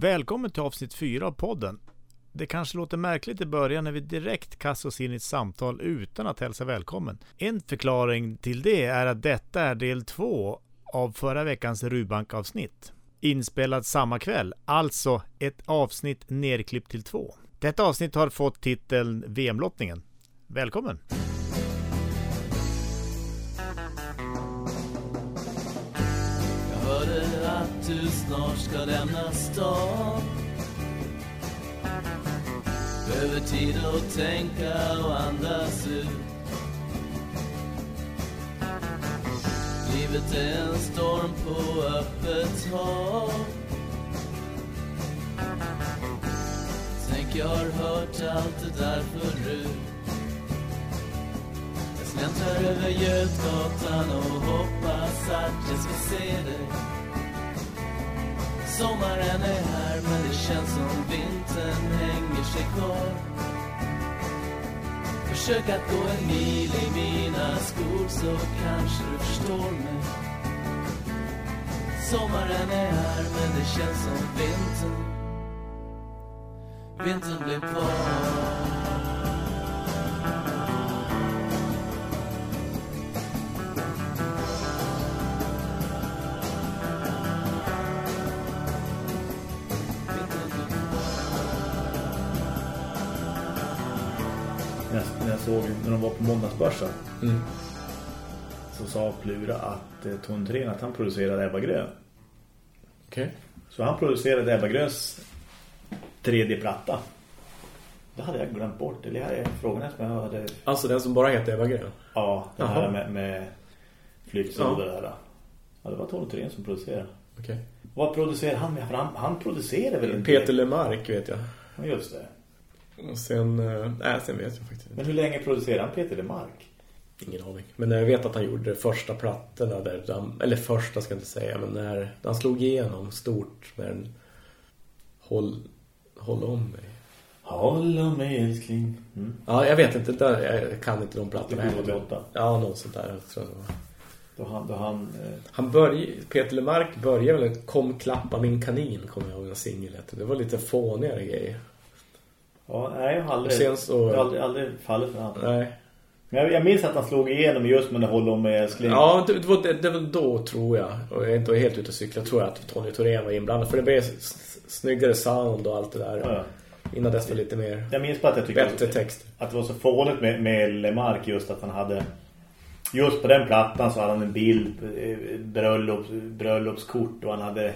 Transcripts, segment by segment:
Välkommen till avsnitt 4 av podden. Det kanske låter märkligt i början när vi direkt kastar oss in i ett samtal utan att hälsa välkommen. En förklaring till det är att detta är del 2 av förra veckans Rubank-avsnitt. Inspelat samma kväll, alltså ett avsnitt nerklippt till två. Detta avsnitt har fått titeln VM-lottningen. Välkommen! Hörde att du snart ska lämna stan. Behöver tid att tänka och andas ut. Livet är en storm på öppet hav. Tänk jag har hört allt det där förut jag tar över Götgatan och hoppas att jag ska se dig. Sommaren är här men det känns som vintern hänger sig kvar. Försök att gå en mil i mina skor så kanske du förstår mig. Sommaren är här men det känns som vintern. Vintern blir kvar. När de var på måndagsbörsen Mm. så sa Plura att eh, Tony Thorén att han producerade Ebba Grön. Okej. Så han producerade Ebba Gröns tredje platta. Det hade jag glömt bort. Eller här är frågan som jag hade... Alltså den som bara heter Eva Grön? Ja, det här Jaha. med, med flykt Ja. det där. Ja, det var Tony Thorén som producerade. Okej. Vad producerar han han, han producerar väl inte? Peter Lemark vet jag. Ja, just det. Och sen... eh, Nej, sen vet jag faktiskt inte. Men hur länge producerar han Peter Lemark? Ingen aning. Men jag vet att han gjorde första plattorna där. Eller första ska jag inte säga. Men när han slog igenom stort med en... Håll, håll om mig. Håll om mig älskling. Mm. Ja, jag vet inte. Där, jag kan inte de plattorna. Det är 88. Ja, något sånt där. Jag tror det var. Då han... Då han eh, Han började, Peter Lemark började väl Kom klappa min kanin, kommer jag ihåg en singel. Det var lite fånigare grejer. Ja, nej, jag har aldrig, sen så- jag har aldrig, aldrig fallit för honom. Nej. Men jag, jag minns att han slog igenom just med det håll om mig älskling. Ja, det, det, var, det, det var då tror jag. Och jag är inte helt ute och cykla. Tror jag att Tony Thorén var inblandad. För det blev snyggare sound och allt det där. Ja. Innan dess var lite mer Jag minns bara att jag tyckte bättre text. att det var så fånigt med, med Lemark just att han hade just på den plattan så hade han en bild eh, bröllop, bröllopskort och han hade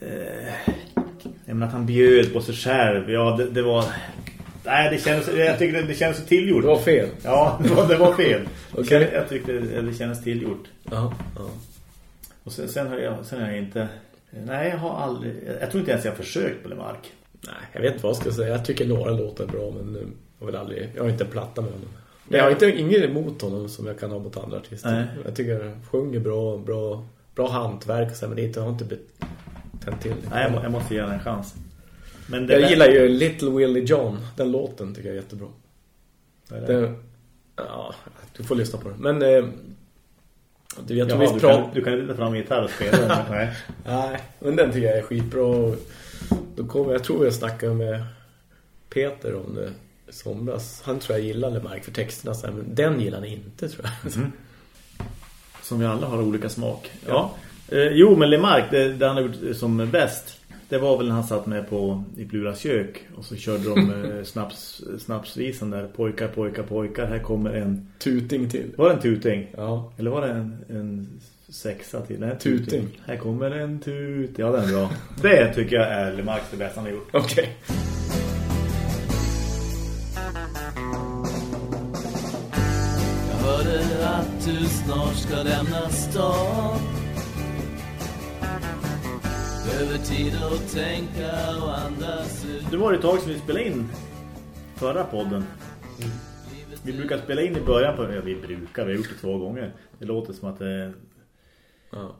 eh, jag menar att han bjöd på sig själv ja det, det var nej det kändes jag tycker det, det kändes så tillgjort Det var fel. ja det var, det var fel Okej. jag tyckte det, det kändes tillgjort Ja, ja. och sen, sen har jag sen har jag inte nej jag har aldrig jag tror inte ens jag har försökt på Lemark Nej, jag vet inte vad jag ska säga. Jag tycker några låtar bra, men jag vill aldrig... Jag har inte platta med honom. Men jag har inte inget emot honom som jag kan ha mot andra artister. Nej. Jag tycker han sjunger bra, bra, bra hantverk och så, men det är inte, jag har inte blivit tänt till. nej jag, må, jag måste ge den en chans men Jag gillar ju Little Willie John. Den låten tycker jag är jättebra. Är? Den, ja, du får lyssna på den. Men eh, du, tror Jaha, du, kan, du kan inte ta fram gitarr och spela den. Nej. Nej, men den tycker jag är skitbra. Då kommer jag tror jag snackade med Peter om det i somras. Han tror jag gillade Mark för texterna, men den gillar han inte tror jag. Som vi alla har olika smak. Ja. Eh, jo, men Lemark, det, det han har gjort som bäst. Det var väl när han satt med på i Pluras kök och så körde de eh, snaps, snapsvisan där. Pojkar, pojkar, pojkar. Här kommer en... Tuting till. Var det en tuting? Ja. Eller var det en, en sexa till? Nej, Tuting. Här kommer en tut. Ja, den är bra. Det tycker jag är Lemarks det bästa han har gjort. Okej. Jag hörde att du snart ska lämna stan Behöver tid att tänka och andas ut Det var ett tag sedan vi spelade in förra podden. Vi brukar spela in i början på... Ja, vi brukar, vi har gjort det två gånger. Det låter som att det är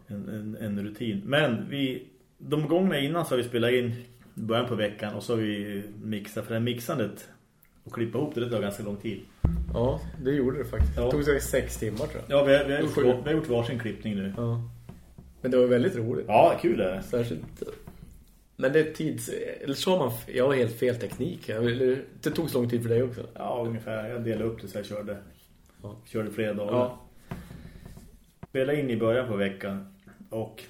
en, en, en rutin. Men vi, de gångerna innan så har vi spelat in i början på veckan och så har vi mixat. För det här mixandet och klippa ihop det, det tar ganska lång tid. Ja, det gjorde det faktiskt. Ja. Det tog sig sex timmar tror jag. Ja, vi har, vi har, gjort, vi har gjort varsin klippning nu. Ja. Men det var väldigt roligt. Ja, kul är det. Särskilt Men det är tids... Eller så man... Jag har helt fel teknik. Det tog så lång tid för dig också. Ja, ungefär. Jag delade upp det så jag körde. Ja. Körde flera dagar. Ja. Spelade in i början på veckan. Och,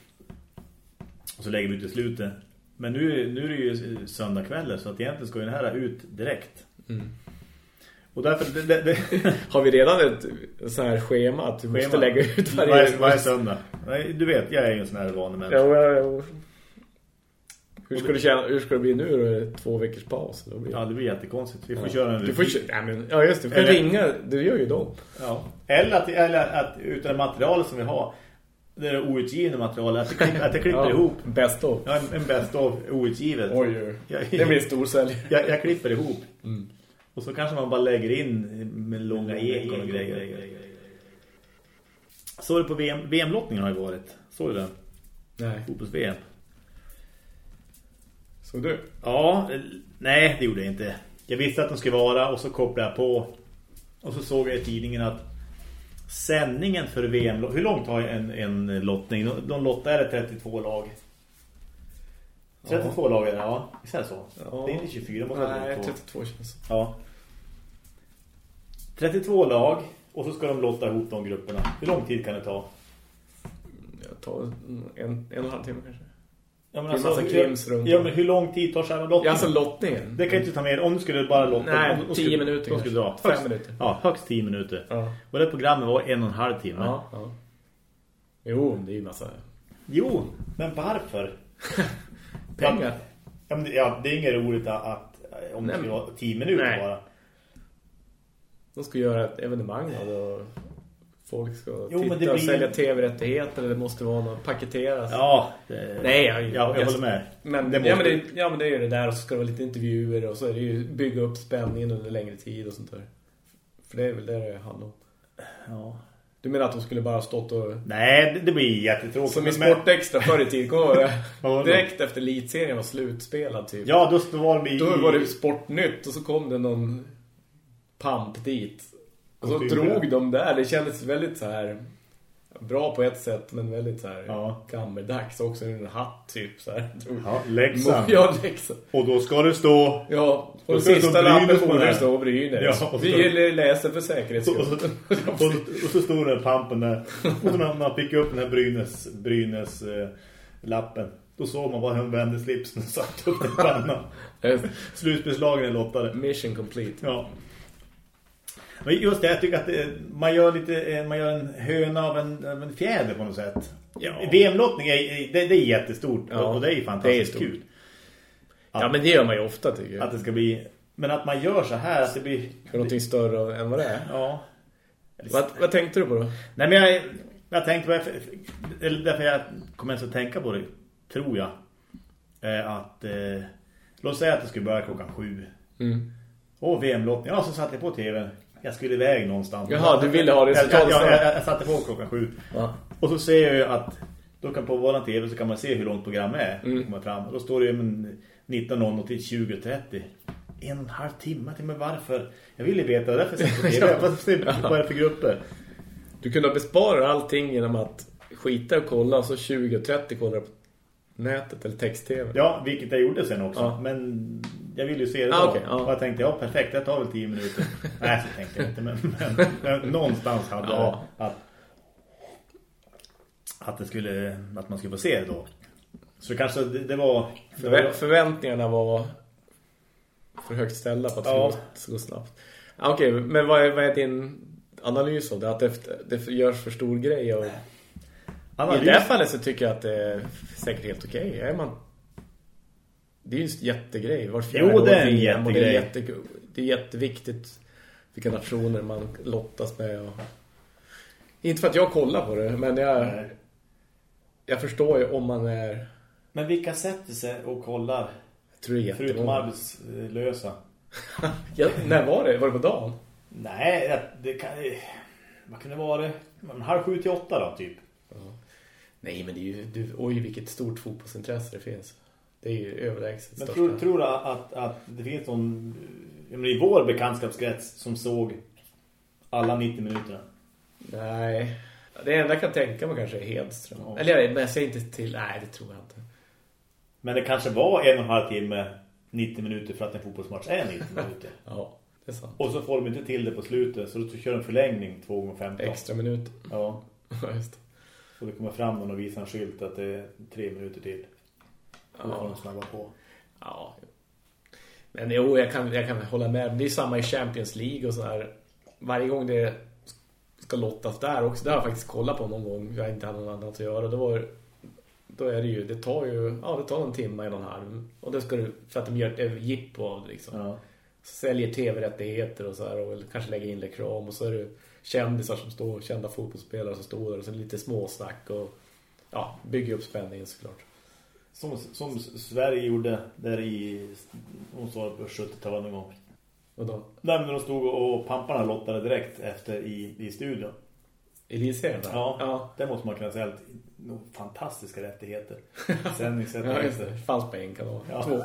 och så lägger vi ut i slutet. Men nu, nu är det ju söndagkvällar så att egentligen ska ju den här ut direkt. Mm. Och därför... Det, det, Har vi redan ett så här schema att vi måste Schema. lägga ut varje... varje, varje söndag. Nej, du vet, jag är ju en sån här vanlig människa. Jo, jo, jo. Hur ska, det känna, hur ska det bli nu då? Två veckors paus? Då blir... Ja, det blir jättekonstigt. Vi får Ja. köra en Du får. Ja, men, ja, just det. Du får Eller- ringa. Du gör ju dem. Ja. Eller att, eller att utan det material som vi har, det är outgivna material, att jag, klipp, att jag klipper Ja. ihop. Bäst då. Ja, en, bäst av outgivet. Oj, oj. Jag, Det blir en stor sälj. jag, jag klipper ihop. Mm. Och så kanske man bara lägger in med långa ekon och grejer. Så det på VM, VM-lottningen har ju varit. Såg du den? Nej. Fotbolls-VM. Så du? Ja, nej det gjorde jag inte. Jag visste att de skulle vara och så kopplade jag på. Och så såg jag i tidningen att sändningen för VM... Hur långt har en, en lottning? De, lottar är det 32 lag. 32 lag är det, ja. Visst är det så? Ja. Det är inte 24, måste Nej, 32. 32 känns Ja. 32 lag och så ska de lotta ihop de grupperna. Hur lång tid kan det ta? Jag tar en, en, och en halv timme kanske. Ja, men massa hur- Ja, om. men hur lång tid tar själva lottningen? Ja, alltså lottningen. Det kan inte ta mer om du skulle bara lotta. Nej, om, om 10 skulle- minuter De skulle dra. kanske. Högst, Fem minuter. Ja, högst 10 minuter. Ja. Och det programmet var en och en halv timme. Ja, ja. Jo, det är ju massa Jo, men varför? Pengar. Ja, men, det- ja, det är inget roligt att, att om det Nej, skulle men- vara 10 minuter Nej. bara. De ska göra ett evenemang det och folk ska Jo, titta det och blir- sälja tv-rättigheter eller det måste vara något paketeras. Ja, det, Nej, jag, ja, jag håller med. Men, Det det ja, måste- men det, ja, men det är ju det där och så ska det vara lite intervjuer och så är det ju bygga upp spänningen under längre tid och sånt där. För det är väl det det handlar om. Ja. Du menar att de skulle bara stått och... Nej, det, det blir jättetråkigt. Som i Men- Sport Extra förr i det? det? Direkt efter elitserien var slutspelad typ. Ja, då då var de i... Då var det Sportnytt och så kom det någon pamp dit. Och så drog de där. Det kändes väldigt så här bra på ett sätt men väldigt så här Ja. gammeldags också en hatt typ så här. Ja, Leksand. Ja, Leksand. Och då ska det stå... Ja, Då och ska det sista lappen på får det här. stå Brynäs. Ja, och så Vi läser för Och, säkerhets skull. och, och, och så stod den pampen där. Och när man fick upp den här Brynäs, Brynäs eh, lappen. Då såg man bara hur hon vände slipsen och satte upp den pannan. Slutbeslagen är lottade. Mission complete. Ja. Men just det, jag tycker att det, man gör lite eh, man gör en höna av en, av en fjäder på något sätt. Ja. VM-lottning är, det, det är jättestort Ja, och det är ju det är fantastiskt kul. Ja, men det gör man ju ofta tycker jag. Att det ska bli men att man gör så här att det blir För någonting större än vad det är. ja. Vad, vad tänkte du på då? Nej men jag jag tänkte varför eller därför jag kommer ens att tänka på det tror jag eh, att eh, låt säga att det skulle börja klockan sju. Mm. Och VM-lottning. Ja, så satte jag på tv. Jag skulle iväg någonstans. Jaha, du ville ha jag, resultat jag, jag, jag, satte på klockan sju. Ja. Och så ser jag ju att då kan på våran tv så kan man se hur långt programmet är. Mm. Kommer fram. Och då står det ju men 19.00 till 20.30. En och en halv timme till men varför? Jag ville veta därför jag på tv. Se vad är det för grupper. Du kunde ha besparat allting genom att skita och kolla och så 20 och 30 kollar på nätet eller text-tv. Ja, vilket jag gjorde sen också. Ja. Men jag ville ju se det Ah, då. okej, ja. Och jag tänkte, ja perfekt, det tar väl 10 minuter. Nej, så tänkte jag inte. Men, men, men någonstans hade Ja. jag att, att, det skulle, att man skulle få se det då. Så kanske det, det var... Det var förväntningarna var för högt ställda på att Ja. det skulle gå snabbt. Ah, Okej, men vad är, vad är din analys av det? Att det, det görs för stor grej och... analys. I det fallet så tycker jag att det är säkert helt okej. Är man... Det är ju en jättegrej. Var fjärde Jo, det är en det är, jätte, det är jätteviktigt vilka nationer man lottas med. Och... Inte för att jag kollar på det, men jag, Nej. jag förstår ju om man är... Men vilka sätter sig och kollar? Jag tror det är Förutom arbetslösa. Ja, när var det? Var det på dagen? Nej, det- kan... Vad kan det vara? Halv sju till åtta då, typ. Nej, men det är ju... Du, oj, vilket stort fotbollsintresse det finns. Det är ju överlägset Men största. tror, tror du att, att det finns någon i vår bekantskapskrets som såg alla 90 minuterna? Nej. Det enda jag kan tänka mig kanske är Hedström. Ja. Eller men jag säger inte till... Nej, det tror jag inte. Men det kanske var en och en halv timme 90 minuter för att en fotbollsmatch är 90 minuter. Ja, det är sant. Och så får de inte till det på slutet så då kör de förlängning 2 gånger 15. Extra minut. Ja. Ja, just det. Så det kommer fram någon och visar en skylt att det är tre minuter till. Då får Ja. de snabba på. Ja. Men jo, jag kan, jag kan hålla med. Det är samma i Champions League och så här. Varje gång det ska lottas där också. Det har jag faktiskt kollat på någon gång. Jag inte hade något annat att göra. Då, var, då är det ju, det tar ju, ja det tar en timme, och en halv. Och det ska du, för att de gör ett jippo av det liksom. Ja. Säljer tv-rättigheter och så här. Och kanske lägger in reklam. Och så är det kändisar som står, kända fotbollsspelare som står där. Och så lite småsnack och ja, bygger upp spänningen såklart. Som, som Sverige gjorde där i hon sa på 70-talet någon gång. Och då, Där när de stod och pamparna lottade direkt efter i, i studion. Elitserien där? Ja, ja. det måste man kunna säga att fantastiska rättigheter. Ja, Sändningsrättigheter. det. Fanns på en kanal. Ja. Två.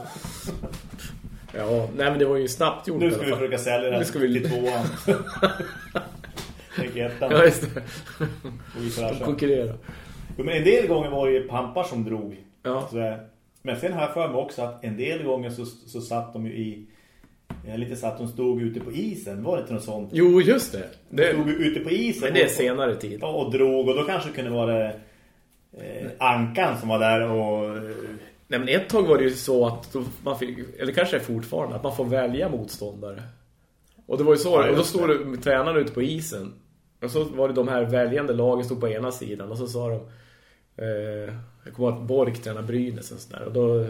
Ja, nej men det var ju snabbt gjort. Nu ska vi försöka sälja den Nu ska vi- till tvåan. Tänk ettan. Ja, just det. Och De versa. konkurrerar. Jo, Men en del gånger var det ju pampar som drog. Ja. Så, eh, men sen har jag för mig också att en del gånger så, så satt de ju i... Jag lite så att de stod ute på isen. Var det inte något sånt? Jo, just det. De det stod ju ute på isen. men det är senare tid. Ja, och drog. Och då kanske det kunde vara eh, Ankan som var där och... eh, Nej, men ett tag var det ju så att man fick, eller kanske är fortfarande, att man får välja motståndare. Och det var ju så, Ja, och då stod det tränarna ute på isen. Och så var det de här väljande lagen stod på ena sidan och så sa de eh, jag kommer ihåg att Borg tränar Brynäs och sådär. Och då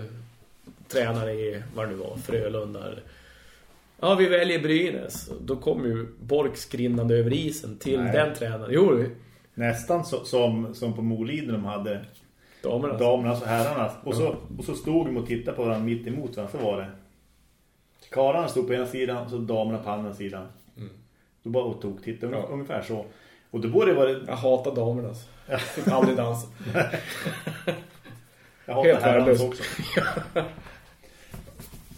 tränare i, vad det nu var, Frölunda. Ja, vi väljer Brynäs. Då kom ju Borg skrinnande över isen till Nej. den tränaren. Jo, Nästan så, som, som på Moliden de hade damerna. damernas och herrarnas. Och så, och så stod de och tittade på varandra mitt emot. Så var det. Karlarna stod på ena sidan och så damerna på andra sidan. Då bara och tog titta Ja. ungefär så. Och då borde det vara... Jag hatar damernas. Fick aldrig dansa. Jag hatar Helt herrarnas också.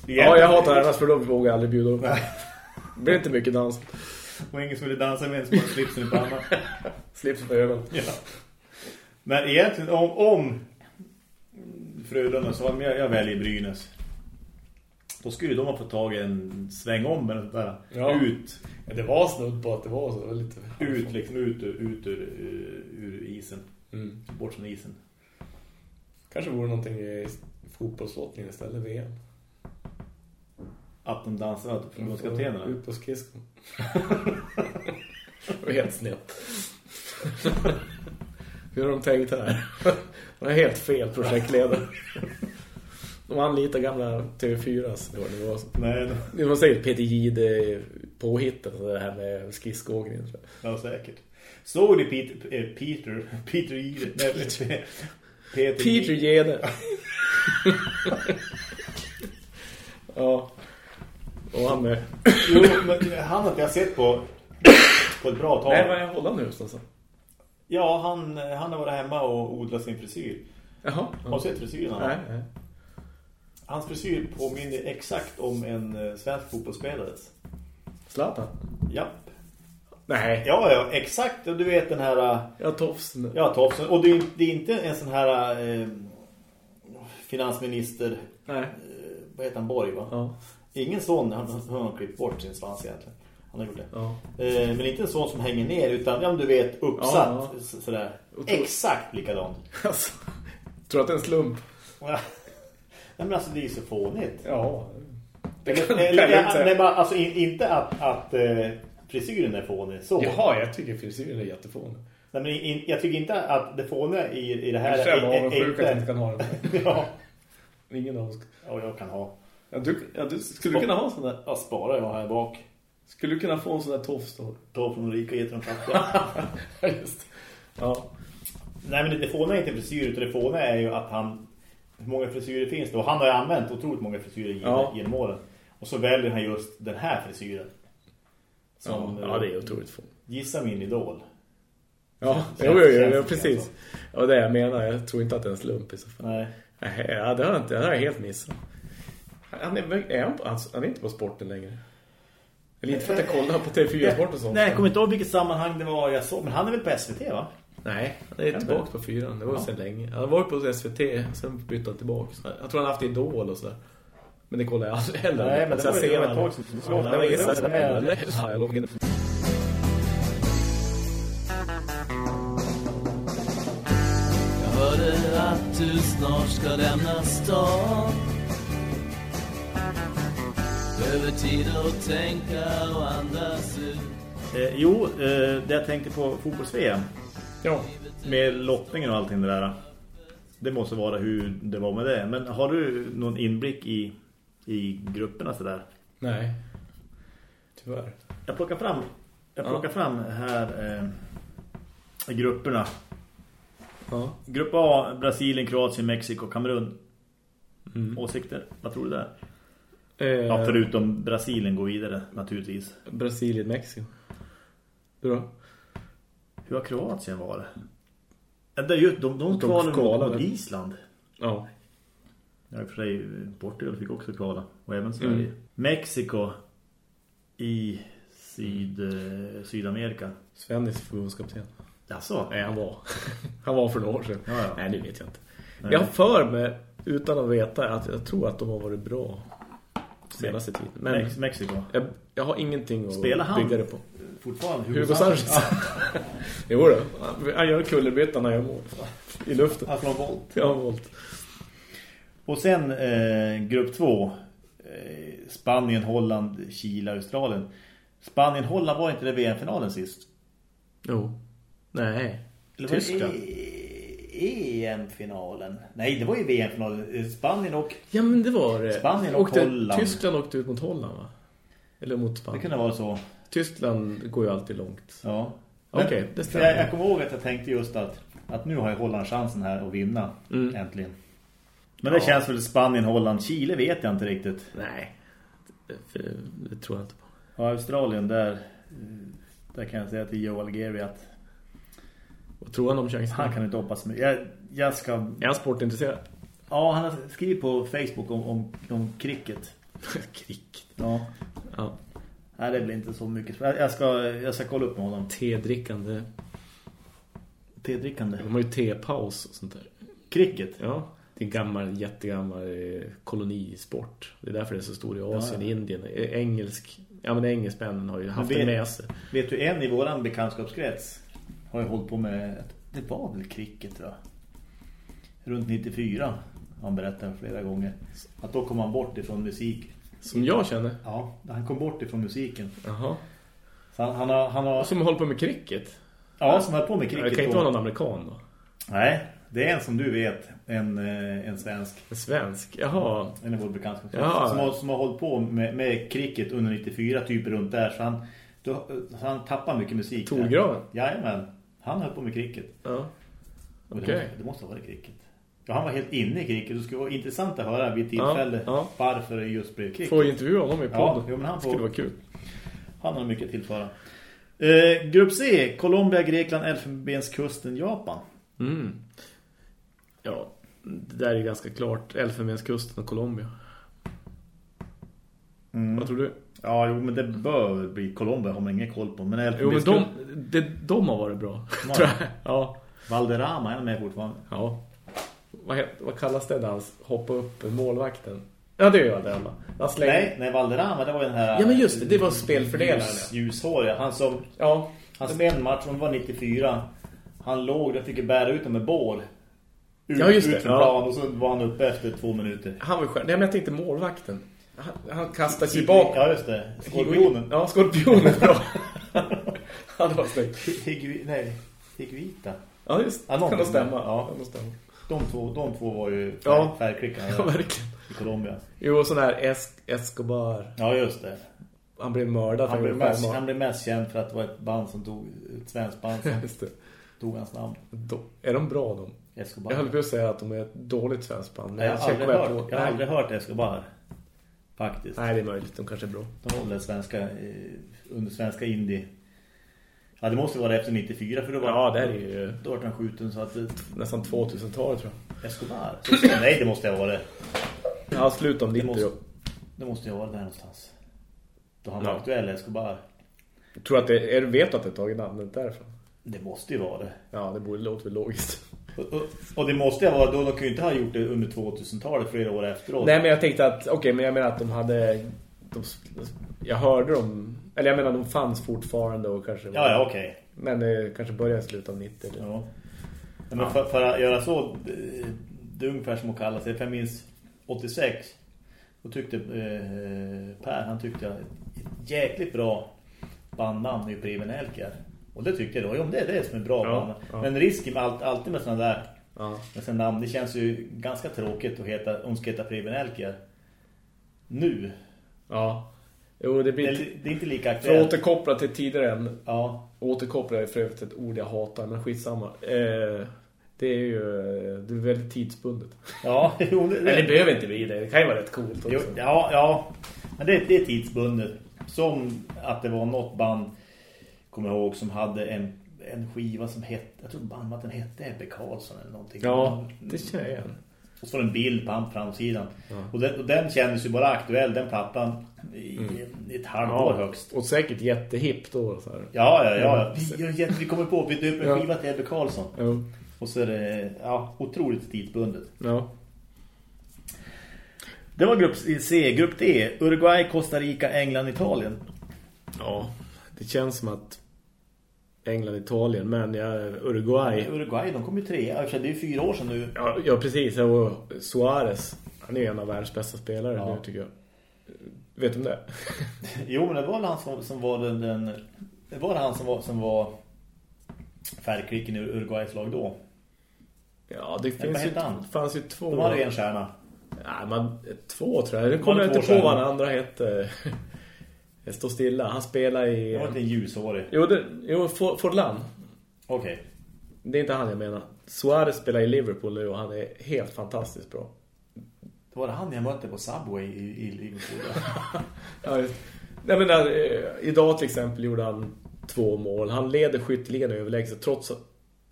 Ja, jag hatar hennes för då vågar jag aldrig bjuda upp. Det blir inte mycket dans. Och ingen som ville dansa med en som har slipsen i pannan. Slips för ögonen. Ja. Men egentligen om, om Frölunda sa jag, jag väljer Brynäs. Då skulle de ha fått tag i en sväng om eller där. Ja. Ut, Ja, det var snudd på att det var så. det var Lite... ut liksom ut, ur- ut ur, ur, ur isen. Mm. Bort från isen. Kanske vore någonting i fotbollslottningen istället, VM. Att de dansar att förbundskaptenerna. Ut på skridskon. det var helt snett. Hur har de tänkt här? De är helt fel projektledare. De anlitar gamla TV4. Det var, det var, Nej, det var säkert Peter Gide påhittat det här med jag. ja, säkert. Såg du Peter eh, Peter Peter Gide? Nej, Peter Peter Gide. ja. Och han med. Jo, men han har jag sett på på ett bra tag. Nej, vad är Holland nu någonstans? Ja, han, han har varit hemma och odlat sin frisyr. Jaha. Har du sett frisyren? Nej, nej. Hans frisyr påminner exakt om en eh, svensk fotbollsspelares. Zlatan? Japp. Nej. Ja, ja, exakt. Du vet den här... eh, Ja, tofsen. Ja, tofsen. Och det är, det är inte en sån här eh, finansminister... Nej. Eh, vad heter han? Borg, va? Ja. Ingen sån. Han, han har klippt bort sin svans egentligen. Han har gjort det. Ja. Eh, men inte en sån som hänger ner utan, ja du vet, uppsatt Ja, ja. så- sådär. Och tro- Exakt likadant. Alltså, tror att det är en slump? Ja. Nej men alltså det är ju så fånigt. Ja. Eller, kan- eller, kan jag ja, inte. nej, men alltså in, inte att, att eh, frisyren är fånig. Så. Jaha, jag tycker frisyren är jättefånig. Nej, men in, jag tycker inte att det fåniga i, i det här Jag är själv avundsjuk att jag inte kan ha den. ja, Ingen av oss. ja, jag kan ha. Ja, du, ja, du skulle kunna ha en sån där. Jag sparar jag här bak. Skulle du kunna få en sån där tofs då? Ta från rika och ge till de fattiga. Ja, just. Ja. Nej men det, det fåniga är inte frisyr utan det fåniga är ju att han hur många frisyrer finns det? Och han har ju använt otroligt många frisyrer Ja. genom åren. Och så väljer han just den här frisyren. Som, ja, det är otroligt fånigt. Gissa min idol. Ja, jo, jo, jo, precis. alltså. Ja, det jag menar. Jag tror inte att det är en slump i så fall. Nej. Ja, det har jag inte. Det har jag helt missat. Han är, är han, på, alltså, han är inte på sporten längre. Eller inte för att jag kollar på TV4 Sport och sånt. Nej, jag kommer inte ihåg vilket sammanhang det var jag såg. Men han är väl på SVT va? Nej, han är tillbaka på fyran. Det var Ja. så länge. Han var ju på SVT, sen bytte han tillbaka. Jag tror han haft Idol och sådär. Men det kollar jag aldrig heller. Nej, men det Så jag var ju ett tag sedan. Det var- Ja, det det låg. Jag hörde att du snart ska lämna stan Behöver tid att tänka och andas ut Eh, jo, eh, det jag tänkte på fotbolls-VM. Ja. Med lottningen och allting det där. Det måste vara hur det var med det. Men har du någon inblick i, i grupperna sådär? Nej. Tyvärr. Jag plockar fram, jag plockar fram här eh, grupperna. Ja. Grupp A, Brasilien, Kroatien, Mexiko, Kamerun. Mm. Åsikter? Vad tror du där? Eh, Ja, förutom Brasilien går vidare naturligtvis. Brasilien, Mexiko. Du Hur har Kroatien varit? Ja, det är ju, de, de, De kvalade mot, mot Island. Ja. Ja, för sig, Portugal fick också kvala. Och även Sverige. Mm. Mexiko i syd, eh, Sydamerika. Svennis förbundskapten. Alltså, Nej, han var. han var för några år sedan. Ja, ja. Nej, nu vet jag inte. Nej. Jag har för mig, utan att veta, att jag tror att de har varit bra senaste tiden. Men Mex Mexiko. jag, jag har ingenting att Spelar han? bygga det på. Fortfarande Hugo Sanchez. jo då. Han gör kullerbytta när jag mål. I luften. Ja, från volt. Ja, volt. Och sen eh, grupp två. Eh, Spanien, Holland, Chile, Australien. Spanien, Holland var inte det VM-finalen sist? Jo. Nej. Eller var det Tyskland. EM-finalen? Nej, det var ju VM-finalen. Eh, Spanien och... Ja, men det var det. Spanien och åkte, Holland. Tyskland åkte ut mot Holland, va? Eller mot Det Spanien. kunde vara så. Tyskland går ju alltid långt. Ja. Okej, Men- det stämmer. jag, jag kommer ihåg att jag tänkte just att, att nu har ju Holland chansen här att vinna. Mm. Äntligen. Men det Ja. känns väl Spanien, Holland, Chile vet jag inte riktigt. Nej. Det, det tror jag inte på. Ja, Australien där... Där kan jag säga till Joe Algeri att Vad tror han om chansen? han kan inte hoppas med. Jag, jag ska... Är han sportintresserad? Ja, han har skrivit på Facebook om, om, om cricket. Krick. Ja. Ja. Nej, det blir inte så mycket. Jag ska, jag ska kolla upp med honom. Tedrickande. Tedrickande. De har ju tepaus och sånt där. Cricket. Ja. Det är en gammal, jättegammal eh, kolonisport. Det är därför det är så stor i Asien, Ja, ja. Indien. Eh, Engelsk. Ja, men engelsmännen har ju haft vet- det med sig. Vet du, en i våran bekantskapskrets har ju hållit på med... Det var väl cricket, tror jag. Runt 94. Han berättade flera gånger. Att då kom han bort ifrån musik. Som jag känner. Ja, han kom bort ifrån musiken. Jaha. Så han, han har... Han har som håller på med cricket. ja, som har på med Det cricket. kan inte vara någon amerikan då. Nej, det är en som du vet. En, eh, en svensk. En svensk. Jaha. En av vår bekantskap. Ja. Som, har, som har hållit på med, med cricket under 94 typ runt där. Så han, då, så han tappar mycket musik. Torgraven? Jajamän. Han höll på med cricket. Ja. Okej. Det, måste, det måste ha varit cricket. Ja, han var helt inne i cricket. Det skulle vara intressant att höra vid tillfälle Ja, ja. varför det just blev cricket. Får intervjua honom i Ja, podden. jo, men han får- skulle vara kul. Han har mycket att tillföra. Eh, grupp C. Colombia, Grekland, Elfenbenskusten, Japan. Mm. Ja, det där är ganska klart. Elfenbenskusten och Colombia. Mm. Vad tror du? Ja, jo, men det bör bli Colombia har man ingen koll på. Men Jo, men de, de, de har varit bra. Tror jag. Ja. Valderrama är med fortfarande. ja. Vad, vad kallas det när han hoppar upp målvakten? Ja, det. Han slänger... Nej, nej, Valderrama, det var ju den här... Ja, men just det, det var spelfördelaren, Ljus, ljushåriga. Han som... Ja. Han spelade en match som var 94. Han låg, där fick bära ut dem med bår. Ut, Ja, just det, Ut från ja. plan och så var han uppe efter två minuter. Han var skön. Nej, men jag tänkte målvakten. Han, han kastade sig bak. Ja, just det. Skorpionen. Ja, skorpionen. Bra. ja, det var snyggt. Higvi- Nej, Higvita. Ja, just Ja, det. någon kan nog stämma. ja. Ja, kan stämma. De två, de två var ju färg, Ja. färgklickarna Ja, verkligen. i Colombia. Jo, sån där es Escobar. Ja, just det. Han blev mördad. Han blev, mest, han blev mest känd för att det var ett band som tog, ett svenskt band som Just det. tog hans namn. Då, är de bra de? Escobar. Jag höll på att säga att de är ett dåligt svenskt band. men jag har aldrig hört, på- jag har aldrig hört Escobar. Faktiskt. Nej, det är möjligt. De kanske är bra. De håller svenska, eh, under svenska indie. Ja, det måste vara efter 94 för då var, Ja, det är ju då var han skjuten så att det, nästan 2000-talet tror jag. Escobar. Nej, det måste jag vara det. Ja, slut om Det ditt måste, det måste jag vara där någonstans. Då han Ja. var aktuell Escobar. Jag tror att det är, vet du att det är tagit namnet därifrån? Det måste ju vara det. Ja, det borde låta väl logiskt. Och, och, det måste ju vara då. De ju inte ha gjort det under 2000-talet flera år efteråt. Nej, men jag tänkte att, okej, men jag menar att de hade, de, jag hörde dem, eller jag menar de fanns fortfarande och kanske... Ja, ja, okej. Men det kanske började i slutet av 90. Eller? Ja. Ja, Men för, för att göra så, det är ungefär som att kalla sig, för jag minns 86, då tyckte eh, Per, han tyckte ett jäkligt bra bandnamn är Priven Elkar. Och det tyckte jag då, jo, det är det som är bra Ja, ja. Men risken med allt, alltid med sådana där Ja. med sina namn, det känns ju ganska tråkigt att heta, hon ska heta Priven Elkar. Nu. Ja. Jo, det Det blir... inte- det är inte lika För att aktuellt. återkoppla till tidigare än Ja. Återkoppla är för övrigt ett ord jag hatar, men skitsamma. Eh, det är ju det är väldigt tidsbundet. Ja, jo, det, Eller det behöver inte bli det. Det kan ju vara rätt coolt också. Jo, ja, ja. Men det, det är tidsbundet. Som att det var något band, kommer jag ihåg, som hade en, en skiva som hette, jag tror bandet den hette Ebbe Karlsson eller någonting. Ja, det känner jag igen. Och så en bild på framsidan. Ja. Och, den, och den kändes ju bara aktuell, den plattan, i, i ett halvår högst. Och säkert jättehipp då. Så här. Ja, ja, ja. Vi, vi, vi kommer på, vi döper en Ja. skiva till Ebbe Karlsson. Jo. Och så är det ja, otroligt tidsbundet. Ja. Det var grupp C, grupp D. Uruguay, Costa Rica, England, Italien. ja, det känns som att England, Italien, men jag, Uruguay. Uruguay, de kom ju tre. Ja, i och för sig, Det är ju fyra år sedan nu. Ja, ja precis. Och Suarez, han är en av världens bästa spelare Ja. nu tycker jag. Vet du om det? Jo, men det var han som, som var den, den... Det var han som var, som var färgklicken i Uruguays lag då. Ja, det finns ju, han? fanns ju två. De hade en stjärna. Nej, man, två tror jag. Var kommer jag inte på vad den andra hette. Jag står stilla. Han spelar i... Det var inte en ljusårig. Jo, det, jo For- Forlan. Okej. Det är inte han jag menar. Suarez spelar i Liverpool nu och han är helt fantastiskt bra. Det var det han jag mötte på Subway i, i Liverpool. Ja, just. Nej, men där, eh, idag till exempel gjorde han två mål. Han leder skytteligan överlägset trots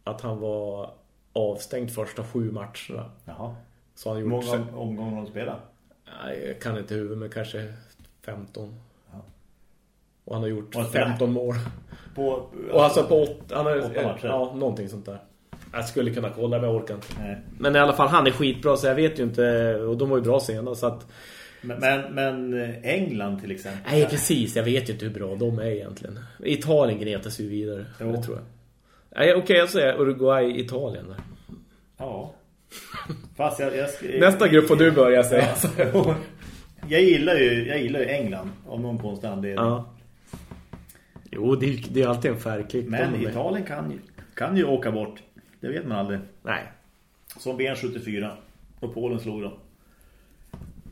att han var avstängd första sju matcherna. Jaha. Så han gjort många omgångar de spelade? Nej, jag kan inte huvud men kanske 15. Och han har gjort Och spelar- 15 mål. På, Och alltså på han har, Åtta matcher. Ja, någonting sånt där. Jag skulle kunna kolla men jag orkar inte. Nej. Men i alla fall, han är skitbra så jag vet ju inte. Och de var ju bra senare så att... Men, men, men eh, England till exempel. Nej, precis. Jag vet ju inte hur bra de är egentligen. Italien gnetas ju vidare. Jo. Det tror jag. Nej, okej, jag säger Uruguay, Italien. där. Ja. Fast jag, jag sk- Nästa grupp får du börja säga. Ja. Jag gillar ju jag gillar ju England av någon konstig anledning. Ja. Jo, det är, det är alltid en färgklick. Men Italien kan ju, kan ju åka bort. Det vet man aldrig. Nej. Som BN74. Och Polen slog dem.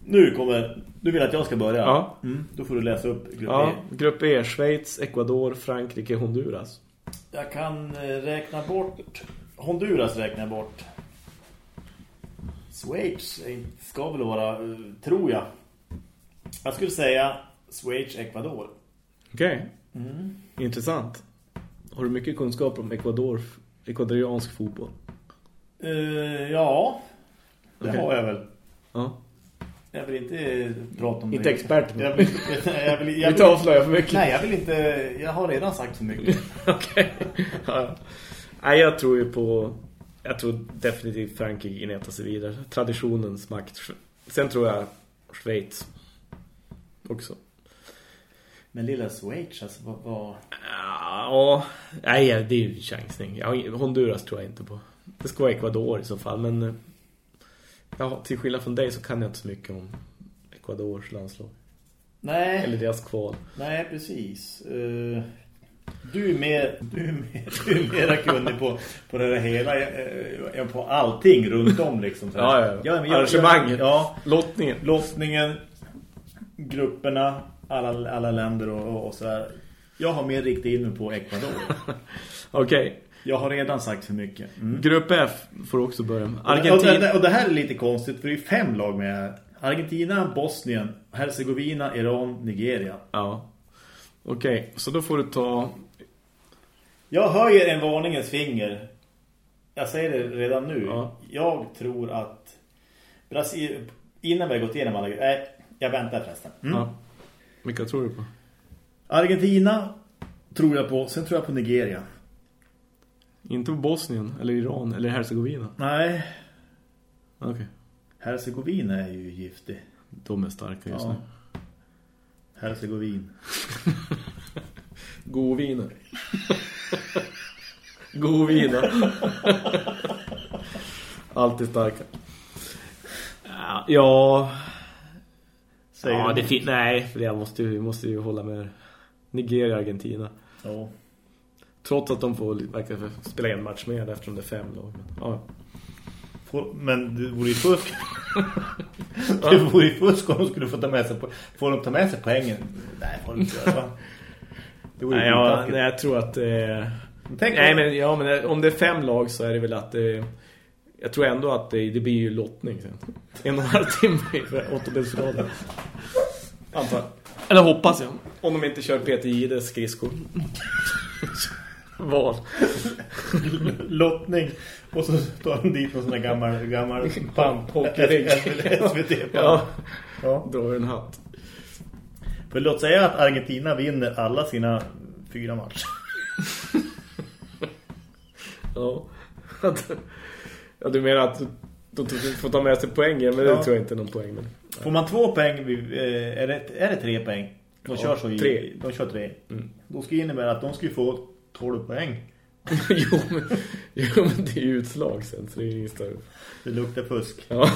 Nu kommer... Du vill att jag ska börja? Ja. Mm, då får du läsa upp grupp Ja, E. grupp E. Schweiz, Ecuador, Frankrike, Honduras. Jag kan eh, räkna bort... Honduras räknar jag bort. Schweiz ska väl vara... eh, Tror jag. Jag skulle säga Schweiz, Ecuador. Okej. Intressant. Har du mycket kunskap om Ecuador, ekvadoriansk fotboll? Eh, ja, det Okej. har jag väl. Ja. Jag vill inte prata om Inte det. expert, men- Jag vill, jag vill, jag Vi tar avslöja för mycket. Nej, jag vill inte... Jag har redan sagt så mycket. Okej. Ja, ja. Nej, jag tror ju på... Jag tror definitivt Frankrike gnetar sig vidare. Traditionens makt. Sen tror jag Schweiz också. Men lilla Schweiz, alltså vad... vad... Ja, nej, det är ju en chansning. Honduras tror jag inte på. Det ska vara Ecuador i så fall, men eh, ja, till skillnad från dig så kan jag inte så mycket om Ecuadors landslag. Nej, Eller deras kval. nej precis. Eh, du är mer... Du är mer, du är mera kunnig på, på det där hela... eh, på allting runt om liksom. så här. Ja, ja. jag- Arrangemanget. Ja, Lottningen. lottningen, grupperna, alla, alla länder och, och, och så här. Jag har mer riktat in mig på Ecuador. Okej. Jag har redan sagt för mycket. Mm. Grupp F får också börja. Och, det, Argentina. och det här är lite konstigt för det är fem lag med här. Argentina, Bosnien, Herzegovina, Iran, Nigeria. Ja. Okej, så då får du ta... Jag höjer en varningens finger. Jag säger det redan nu. Ja. Jag tror att Brasilien, innan vi har gått igenom alla Nej, jag väntar förresten. Mm. Ja. Vilka tror du på? Argentina tror jag på, sen tror jag på Nigeria. Inte på Bosnien, eller Iran, eller Herzegovina. Nej, Okej. Herzegovina är ju giftig. De är starka just Ja. nu. Herzegovin. Goviner. Goviner. Alltid starka. Ja, Säger ja det fint. Nej, för jag måste ju, måste ju hålla med Nigeria och Argentina. Ja. Trots att de får verkar spela en match med eftersom det är fem lag. Men, ja. Men det vore ju fusk. det vore ju fusk om de skulle få ta med sig po- Får de ta med sig poängen? Nej, får de inte göra. Det vore Nej, jag, skitaskigt. nej, jag tror att... Eh, Tänk nej, om- men, ja, men om det är fem lag så är det väl att... Eh, jag tror ändå att det, det blir ju lottning sen. En och en halv timme i åttondelsfinalen. Antar jag. Eller hoppas jag. Om de inte kör Peter Gides skridskor. Val. lottning och så tar de dit någon sån här gammal gammal Pamp, hockeyrig. SVT Ja, ja. drar en hatt. För låt säga att Argentina vinner alla sina fyra matcher. Ja. Ja, du menar att de får ta med sig poängen, men Ja. det tror jag inte är någon poäng. Men... Får man två poäng eh, är det, är det tre poäng? De Ja, kör så i, tre. De kör tre. Mm. Då ska det innebära att de ska få 12 poäng. jo, men, jo, men det är ju utslag sen, så det är inget större. Det luktar fusk. Ja.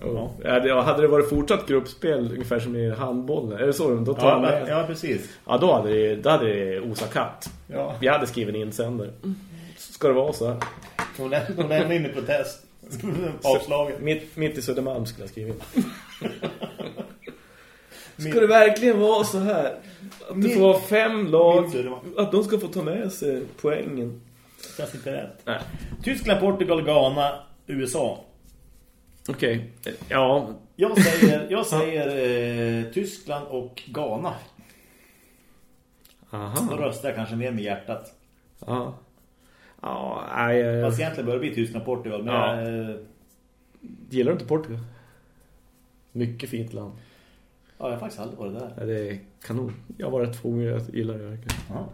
Ja. Ja, det- hade det varit fortsatt gruppspel ungefär som i handbollen, är det så? Då tar Ja, med. men- ja, precis. ja, då hade det, då hade det osat katt. Ja. Vi hade skrivit en insändare. Ska det vara så här? De lä- de lämnar in i protest. Avslaget. Mitt, mitt i Södermalm skulle jag skriva in. Ska det verkligen vara så här? Att det Mitt- får vara fem lag, att de ska få ta med sig poängen. Känns inte rätt. Nej. Tyskland, Portugal, Ghana, USA. Okej, ja. Jag säger, jag säger eh, Tyskland och Ghana. Då Aha. röstar jag kanske mer med hjärtat. Ja. Ja, nej, eh, Fast egentligen bör det bli Tyskland, Portugal. Men Ja. jag, eh, Gillar du inte Portugal? Mycket fint land. ja, jag har faktiskt aldrig varit där. Ja, det är kanon. Jag var rätt två gånger, jag gillar det verkligen. Ja.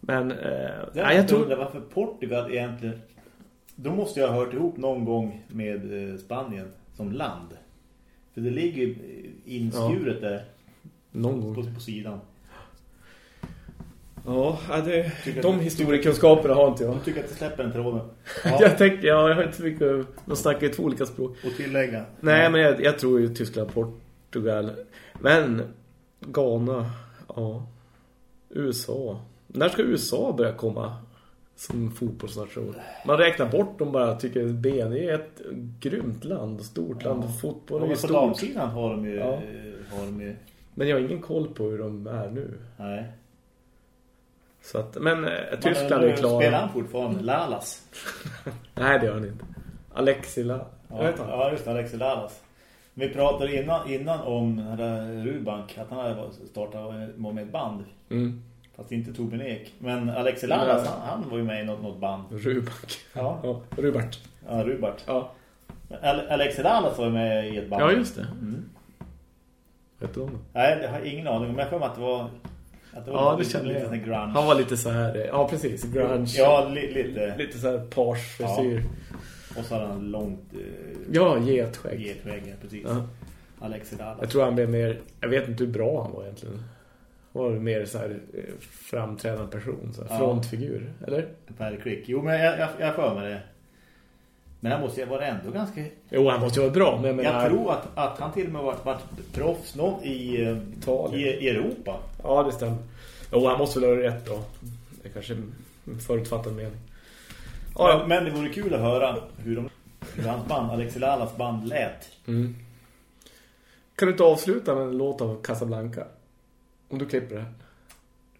Men, eh, Jag, nej, jag tror... varför Portugal egentligen... Då måste jag ha hört ihop någon gång med eh, Spanien som land. För det ligger inskuret där Någon på, gång. på sidan. Ja, ja, det, de historiekunskaperna har inte jag. Jag tycker att det släpper en tråden. Ja, Jag tänkte, ja, jag har inte mycket... De snackar ju två olika språk. och tillägga. Nej, men jag, jag tror ju Tyskland, Portugal. Men Ghana, ja. USA. När ska USA börja komma som fotbollsnation? Man räknar bort dem bara tycker BN är ett grymt land, stort land. Fotboll är Och ju på stort. damsidan har de ju... Ja. Har de ju Men jag har ingen koll på hur de är nu. nej. Så att, men eh, Tyskland är klara. Spelar han fortfarande? Lalas. Nej, det gör han inte. Alexi. Ja, ja just det, Alexi Lalas. Vi pratade innan, innan om den där Rubank, att han hade startat var med ett band. Mm. Fast inte Torbjörn Ek. Men Alexi Lalas, han, han var ju med i något, något band. Rubank. Ja. Ja, Rubart. Ja, Rubart. Ja. Ale- Alexi Lalas var ju med i ett band. ja, just det. Mm. Vad heter de då? Nej, det har jag ingen aning om. Men jag får att det var... Att det var Ja, det lite jag. grunge. Han var lite så här, ja precis, grunge. Ja, li, lite. Lite så här page-frisyr. Och så hade han långt... Eh, Ja, getskägg. Getskägg, ja, precis. Ja. Alexi Lalas. Jag tror han blev mer, jag vet inte hur bra han var egentligen. Han var mer så här eh, framträdande person, så här, Ja. frontfigur, eller? Per Quick. Jo, men jag, jag, jag får med det. Men han måste ju vara ändå ganska... Jo, han måste ju vara bra, men jag menar... Jag tror att, att han till och med varit, varit proffs någon i, eh, Italien. i, i Europa. Ja, det stämmer. Jo, han måste väl ha rätt då. Det är kanske förutfattad mening. Ja, Men, men det vore kul att höra hur, de, hur hans band, Alexi Lalas band lät. Mm. Kan du inte avsluta med en låt av Casablanca? Om du klipper det.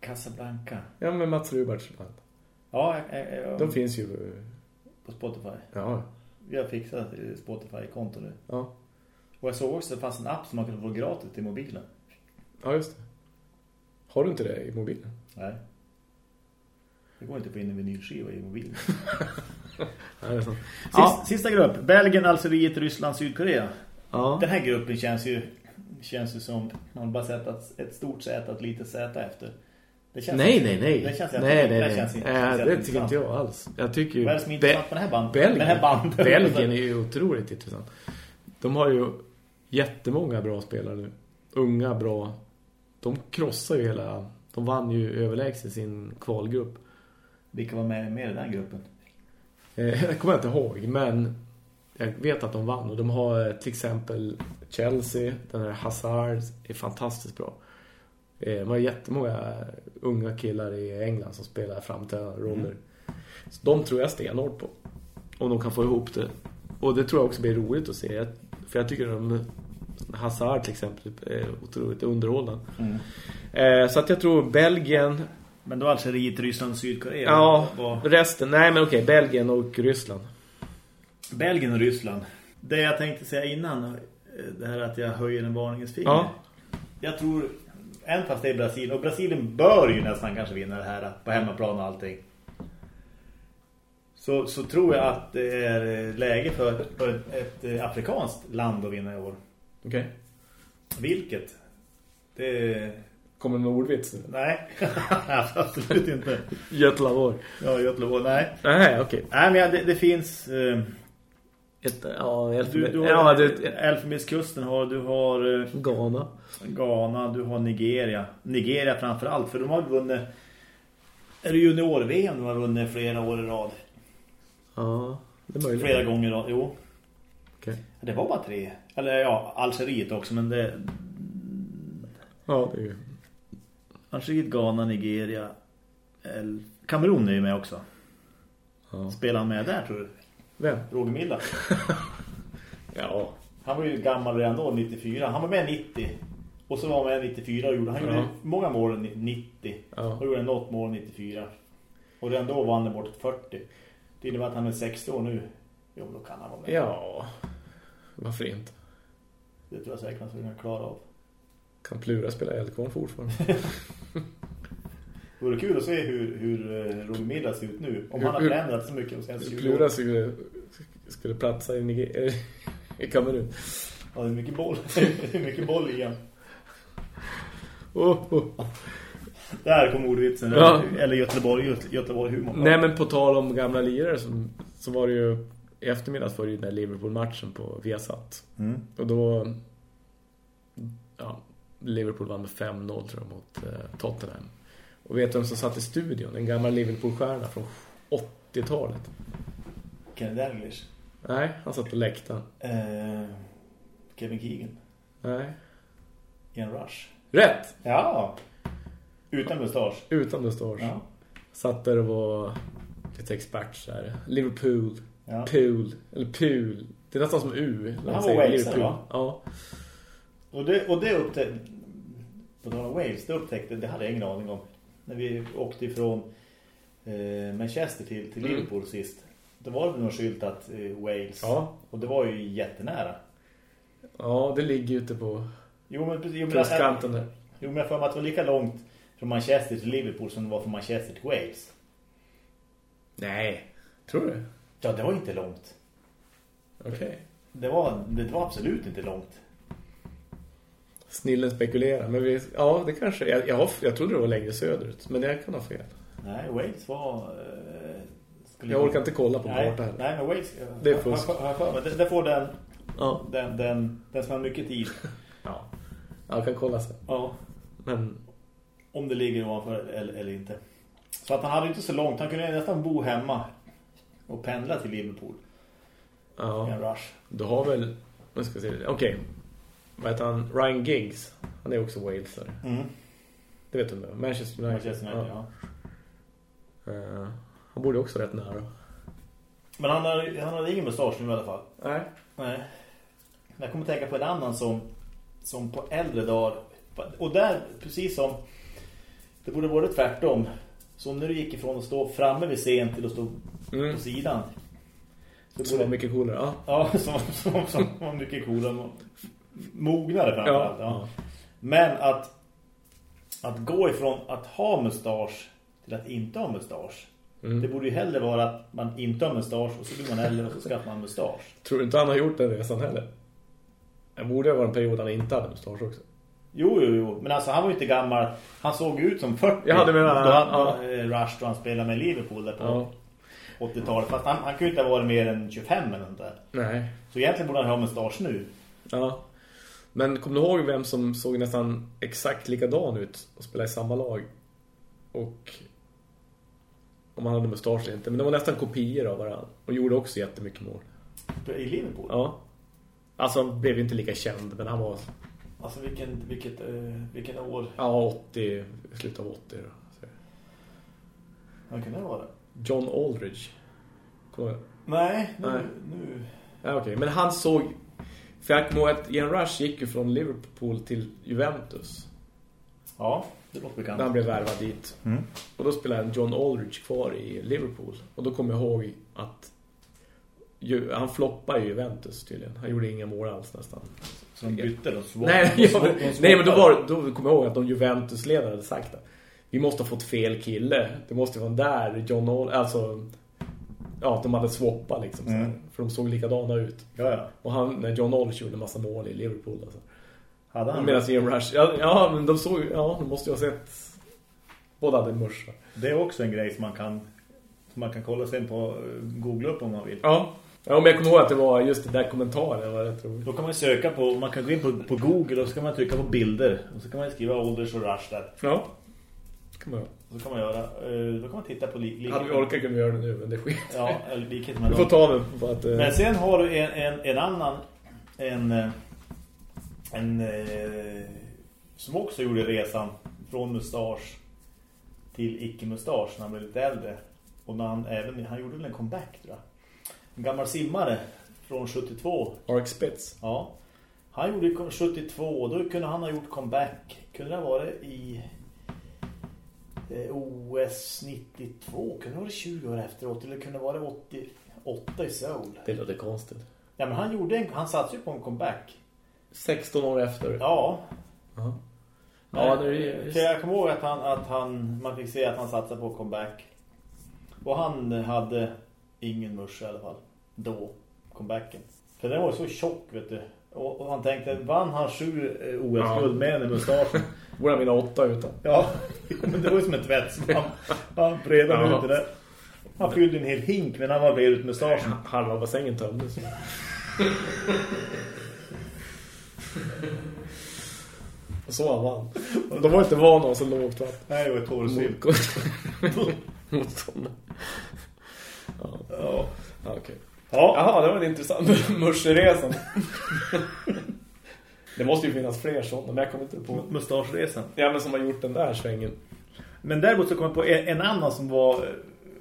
Casablanca. Ja, med Mats Rubarts band. Ja, jag, jag, jag, De finns ju... på Spotify. Ja, Jag fixade ett Spotify-konto nu. ja. Och jag såg också att det fanns en app som man kunde få gratis till mobilen. Ja, just det. Har du inte det i mobilen? Nej. Det går inte på in en vinylskiva i mobilen. Ja, det Ja. Sista grupp. Belgien, Algeriet, Ryssland, Sydkorea. Ja. Den här gruppen känns ju känns ju som man har bara sett att ett stort Z och ett litet Z efter. Nej, nej, nej. Det känns inte, nej, nej, det nej. känns inte, Äh, det tycker inte jag alls. Jag tycker ju... Vad är det som är intressant med den här banden? Belgien. Den här banden. Belgien är ju otroligt intressant. De har ju jättemånga bra spelare nu. Unga, bra. De krossar ju hela... De vann ju överlägset sin kvalgrupp. Vilka var med, med i den gruppen? Eh, Jag kommer inte ihåg, men jag vet att de vann. Och de har eh, till exempel Chelsea, den här Hazard är fantastiskt bra. Eh, De har jättemånga unga killar i England som spelar framträdande roller. Så de tror jag stenhårt på. Om de kan få ihop det. Och det tror jag också blir roligt att se. För jag tycker de Hazard till exempel är otroligt underhållande. Eh, Så att jag tror Belgien, Men då Algeriet, Ryssland, Sydkorea. ja, Var- resten. Nej men okej, Belgien och Ryssland. Belgien och Ryssland. Det jag tänkte säga innan, eh, det här att jag höjer en varningens finger. Ja. Jag tror, även fast det är Brasilien, och Brasilien bör ju nästan kanske vinna det här på hemmaplan och allting. Så, så tror jag att det är läge för, för ett, ett eh, afrikanskt land att vinna i år. Okej. Vilket? Det... Kommer det med ordvits? Nej, absolut inte. Götlaborg. Ja, Göteborg, nej. Nej, okej. Nej, men det, det finns... Eh, Ett, ja, du, Elfenben. du har ja, du, Elfenbenskusten har du har eh, Ghana. Ghana, du har Nigeria. Nigeria framför allt, för de har vunnit är det junior-VM de har vunnit flera år i rad. Ja, det är möjligt. Flera gånger i rad, jo. Okej. Det var bara tre. Eller ja, Algeriet också, men det... Ja, det är. Algeriet, Ghana, Nigeria... El... Kamerun är ju med också. Ja. Spelar han med där, tror du? Vem? Roger Milla. Ja. Han var ju gammal redan då, 94. Han var med 90. Och så var han med 94 och gjorde, han gjorde Ja. många mål 90. Ja. Och gjorde något mål 94. Och redan då vann han bort 40. Det innebär att han är 60 år nu. Jo, då kan han vara med. Ja. Varför inte? Det tror jag säkert han skulle kunna klara av. Kan Plura spela Eldkvarn fortfarande? Det vore kul att se hur, hur eh, Roger Milla ser ut nu. Om Hur- han har hur- förändrat så mycket de senaste 20 Plura åren. skulle, skulle platsa i, Niger i Kamerun. Ja, det är mycket boll. det är mycket boll igen. Oh, oh. Där kom ordvitsen. Ja. Eller Göteborg, Göte- Göteborg-humor. Nej, men på tal om gamla lirare så, så var det ju i eftermiddags var det ju den där Liverpool-matchen på Viasat. Mm. Och då ja, Liverpool vann med 5-0 tror jag mot eh, Tottenham. Och vet du vem som satt i studion? En gammal Liverpool-stjärna från 80-talet. Kenny Dalglish. Nej, han satt på läktaren. Eh, Kevin Keegan. Nej. Ian Rush. Rätt! Ja. Utan mustasch. Utan mustasch. Ja. Satt där och var lite expert så här. Liverpool. Ja. Pool. Eller pool. Det är nästan som U. man var Liverpool. va? Ja. Och det, och det upptäckte... På tal om Wales, det upptäckte... Det hade jag ingen aning om. När vi åkte ifrån eh, Manchester till, till Mm. Liverpool sist. Då var det någon skylt att eh, Wales. Ja. Och det var ju jättenära. Ja, det ligger ute på Jo, men, jo, men, kustkanten där. jo, men jag får att det var lika långt från Manchester till Liverpool som det var från Manchester till Wales. Nej. Tror du? Ja, det var inte långt. Okej. Det var, det var absolut inte långt. Snillen spekulerar. Men vi, ja, det kanske... Jag, jag, jag trodde det var längre söderut. Men jag kan ha fel. Nej, Wales var... Eh, skulle- Jag orkar inte kolla på nej, kartan. Nej, men Wales... Det är fusk. Det får den, Ja. den, den, den som har mycket tid. Ja. Jag kan kolla sen. Ja. Men Om det ligger ovanför eller, eller inte. Så att han hade inte så långt. Han kunde nästan bo hemma och pendla till Liverpool. Ja, en rush. du har väl... Nu ska jag se. Okej. Vad heter han? Ryan Giggs. Han är också Walesare. Mm. Det vet du inte. Manchester United. Manchester United, ja. Eh, han borde också rätt nära. Men han hade, han hade ingen mustasch nu i alla fall. Nej. Nej. Jag kommer tänka på en annan som, som på äldre dagar. Och där, precis som det borde vara tvärtom. Som när du gick ifrån att stå framme vid scen till att stå Mm. på sidan. Så Så var mycket coolare. Ja. Ja, som, som, som var mycket coolare. Mognare framförallt. Ja. Ja. Men att, att gå ifrån att ha mustasch till att inte ha mustasch. Mm. Det borde ju hellre vara att man inte har mustasch och så blir man äldre och så skaffar man mustasch. Tror du inte han har gjort den resan heller? Det borde vara en period han inte hade mustasch också. Jo, jo, jo. Men alltså han var ju inte gammal. Han såg ut som 40. Jag hade med då han, ja. eh, Rush då han spelade med Liverpool där på Ja. 80-talet. Fast han, han kunde inte ha varit mer än 25 eller något där. Nej. Så egentligen borde han ha mustasch nu. Ja. Men kommer du ihåg vem som såg nästan exakt likadan ut och spelade i samma lag? Och om han hade mustasch eller inte. Men de var nästan kopior av varandra. Och gjorde också jättemycket mål. I Liverpool. Ja. Alltså han blev inte lika känd. Men han var Alltså vilken, vilket, eh, vilken år. ja, 80, slutet av 80 då. Vad kan det vara? John Aldridge. Kommer? Nej, nu... Nej. nu. Ja, okej. Men han såg... För jag kommer att Ian Rush gick ju från Liverpool till Juventus. Ja, det låter bekant. När han blev värvad dit. Mm. Och då spelade John Aldridge kvar i Liverpool. Och då kommer jag ihåg att ju, han floppade i Juventus tydligen. Han gjorde inga mål alls nästan. Så de bytte då? Swap, Nej, de de nej men då, var, då kommer jag ihåg att de Juventus-ledare hade sagt det. Vi måste ha fått fel kille. Det måste vara där John Aldridge... Alltså... Ja, att de hade swappat liksom. här. Mm. För de såg likadana ut. Ja, ja. Och han, John Aldridge gjorde en massa mål i Liverpool. Alltså. Hade han Medan Ian Rush... Ja, ja, men de såg Ja, de måste ju ha sett... Båda hade morsa. Det är också en grej som man kan, som man kan kolla sen på eh, Google upp om man vill. Ja. Ja, men jag kommer ihåg att det var just det där kommentaren. Det var rätt roligt. Då kan man söka på, man kan gå in på, på Google och så kan man trycka på bilder. Och så kan man skriva ålders och rush där. Ja. kan man göra. Så kan man göra, eh, då kan man titta på li, li, Hade vi orkat kunde vi göra det nu, men det skit. Ja, likhet med Vi får ta det på att... eh, Men sen har du en, en, en annan, en, eh, en som också gjorde resan från mustasch till icke-mustasch när han blev lite äldre. Och när han, även, han gjorde väl en comeback tror jag. En gammal simmare från 72. Mark Spitz. Ja. Han gjorde ju 72 och då kunde han ha gjort comeback. Kunde det ha varit i OS 92? Kunde det varit 20 år efteråt? Eller kunde det vara 88 i Seoul? Det låter konstigt. Ja, men han gjorde en, han satsade ju på en comeback. 16 år efter. Ja. Ja, ja det är För ju... jag kommer ihåg att han, att han man fick se att han satsade på comeback. Och han hade ingen musch i alla fall. Då, comebacken. För den var ju så tjock, vet du. Och, och han tänkte, vann han sju eh, OS-guld med den mustaschen? Borde han vinna åtta utan. Ja, men det var ju som en tvättsvamp. Han bredade Ja. ut det där. Han fyllde en hel hink, men han var bred ut mustaschen. Halva bassängen tömdes. Och så han vann. De var inte vana av så lågt vatten. Nej, det var ett torrsylt. Mot- Mot. Ja, Ja. okej. Ja. Jaha, det var en intressant Mörseresan. Det måste ju finnas fler sådana, men jag kommer inte på. Mustaschresan. Ja, men som har gjort den där svängen. Men däremot så kom jag på en, en annan som var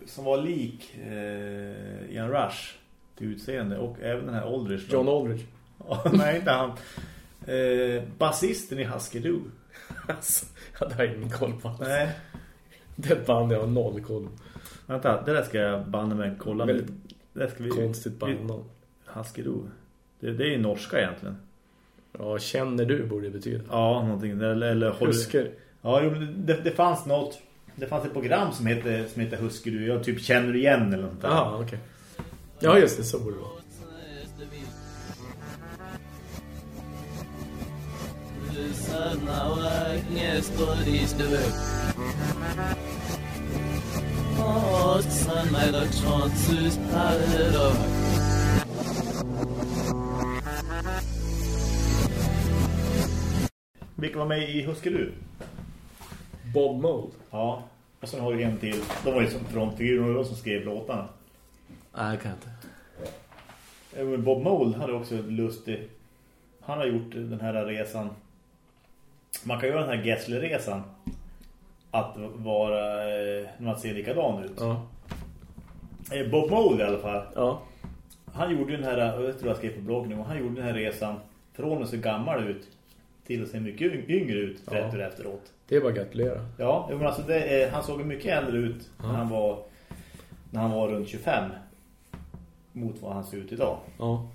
som var lik eh, Ian Rush till utseende och även den här Aldridge. då. John Aldridge. Ja, nej, inte han. Eh, basisten i Husky Doo. Alltså, jag hade ingen koll på. Nej, Det band jag har noll koll vänta, det där ska jag banna med kolla nu. Väldigt Det ska vi, Konstigt. Husky Doo. Det, det är ju norska egentligen. Ja, känner du borde det betyda. Ja, någonting. Eller, eller Husker. Ja, det, det fanns något. Det fanns ett program som heter, som heter Husky Doo. Jag typ känner du igen eller något. Jaha, okej. Ja, just det, så borde det vara. Sana nie stories the sen är det. Vilka var med i Husky Doo? Bob Mold. Ja. Och sen har du en till. De var ju som frontfigurer som skrev låtarna. Nej, jag kan inte. Eh, men Bob Mould hade också lustig. Han har gjort den här resan. Man kan göra den här Gessler-resan. Att vara eh, när man ser likadan ut. Ja. Eh, Bob Mould i alla fall. Ja. Han gjorde den här, jag tror jag skrev på bloggen, och han gjorde den här resan från att se gammal ut till att se mycket yng- yngre ut 30 Ja. år efteråt. Det är bara att gratulera. Ja, men alltså det, är- han såg mycket äldre ut Ja. när han var när han var runt 25 mot vad han ser ut idag. Ja.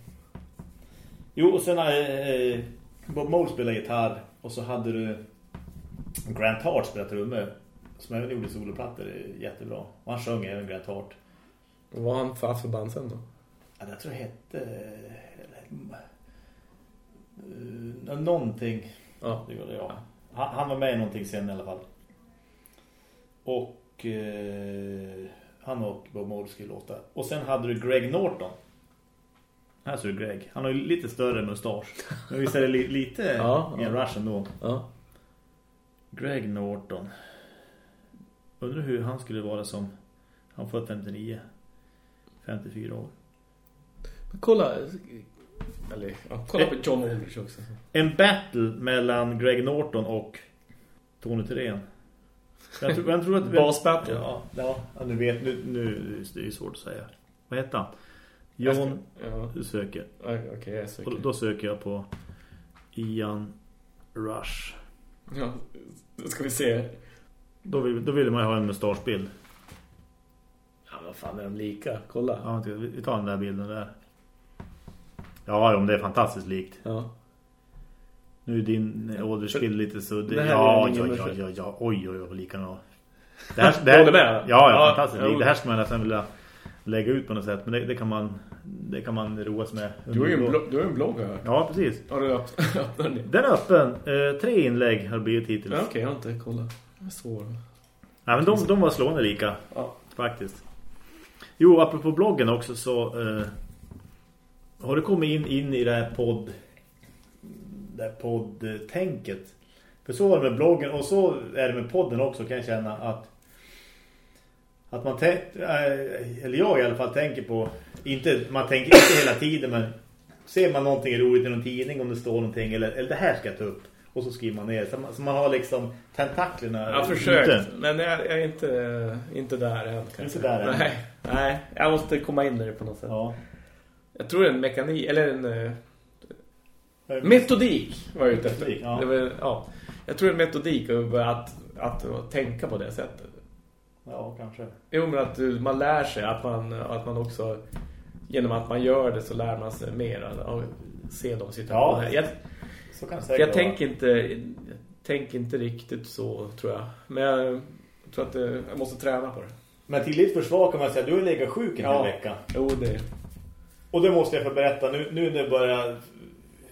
Jo, och sen eh, Bob Mould spelade gitarr och så hade du Grant Hart spelade trummor som även gjorde soloplattor jättebra. Och han sjöng även Grant Hart. Vad var han för band sen då? Ja, jag tror det hette... eh, någonting. Ja. Det gjorde jag. Han, han var med i någonting sen i alla fall. Och eh, han och Bob Mould skulle låta. Och sen hade du Greg Norton. Här ser du Greg. Han har ju lite större mustasch. Men visst är det li, lite Ja, en ja. rush ändå. Ja. Greg Norton. Undrar hur han skulle vara som... Han får 59. 54 år. Men kolla. Eller, ja, kolla på John Aldrich också. En battle mellan Greg Norton och Tony Thyrén. Jag tror, jag tror att... Basbattle. Ja, ja, nu vet nu, nu det är ju svårt att säga. Vad heter han? John, Ja, söker. okej, jag söker. Och då söker jag på Ian Rush. Ja, då ska vi se. Då vill, då vill man ju ha en mustaschbild. Ja, vad fan är de lika? Kolla. Ja, vi tar den där bilden där. Ja, om det är fantastiskt likt. Ja. Nu är din åldersbild lite suddig. Ja, ja, ja, ja, ja. Oj, oj, oj, vad lika de Det här, det här, håller med? Ja, ja, Ja, fantastiskt likt. Det här ska man nästan vilja lägga ut på något sätt. Men det, det kan man det kan man roas med. Du har ju en, blogg, du har en blogg här. Ja, precis. Har du öpp- öppnat den? Den är öppen. Eh, tre inlägg har blivit hittills. Ja, okej, jag har inte kollat. Det är svår. Nej, men de, de var slående lika. Ja. Faktiskt. Jo, apropå bloggen också så eh, har du kommit in, in i det här podd det här poddtänket. För så var det med bloggen och så är det med podden också kan jag känna att att man eh, eller jag i alla fall tänker på inte, man tänker inte hela tiden men ser man någonting roligt i någon tidning om det står någonting eller, eller det här ska jag ta upp och så skriver man ner så man, så man har liksom tentaklerna Jag har ute. försökt, men jag, jag är inte, inte där än. kanske. Inte där än. Nej, nej, jag måste komma in i det på något sätt. Ja. Jag tror en mekanik, eller en eh, metodik var jag ute efter. Metodik, ja. Det var, ja. Jag tror en metodik att, att, att tänka på det sättet. Ja, kanske. Jo, men att du- man lär sig att man, att man också genom att man gör det så lär man sig mer och se de situationerna. Ja, jag, Så kan jag vara. tänker inte jag tänker inte riktigt så, tror jag. Men jag tror att det, jag måste träna på det. Men till ditt försvar kan man säga att du har legat sjuk en Ja. vecka. Jo, det Och det måste jag få berätta. Nu, nu när jag börjar...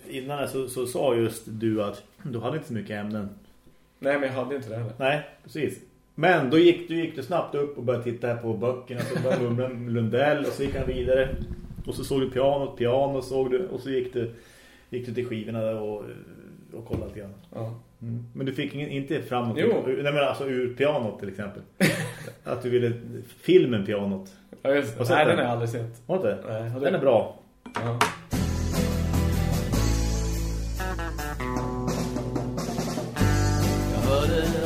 Innan så, så sa just du att du hade inte så mycket ämnen. Nej, men jag hade inte det heller. Nej, precis. Men då gick du, gick du snabbt upp och började titta på böckerna. Så började mumla Lundell och så gick han vidare. Och så såg du pianot, piano såg du. Och så gick du, gick du till skivorna där och, och kollade lite grann. Ja. Mm. Men du fick ingen, inte framåt. Jo. Nej, men alltså ur pianot till exempel. att du ville filmen pianot. Ja, just det. Nej, den? har jag aldrig sett. Det? Nej, har du? Den är bra. Ja.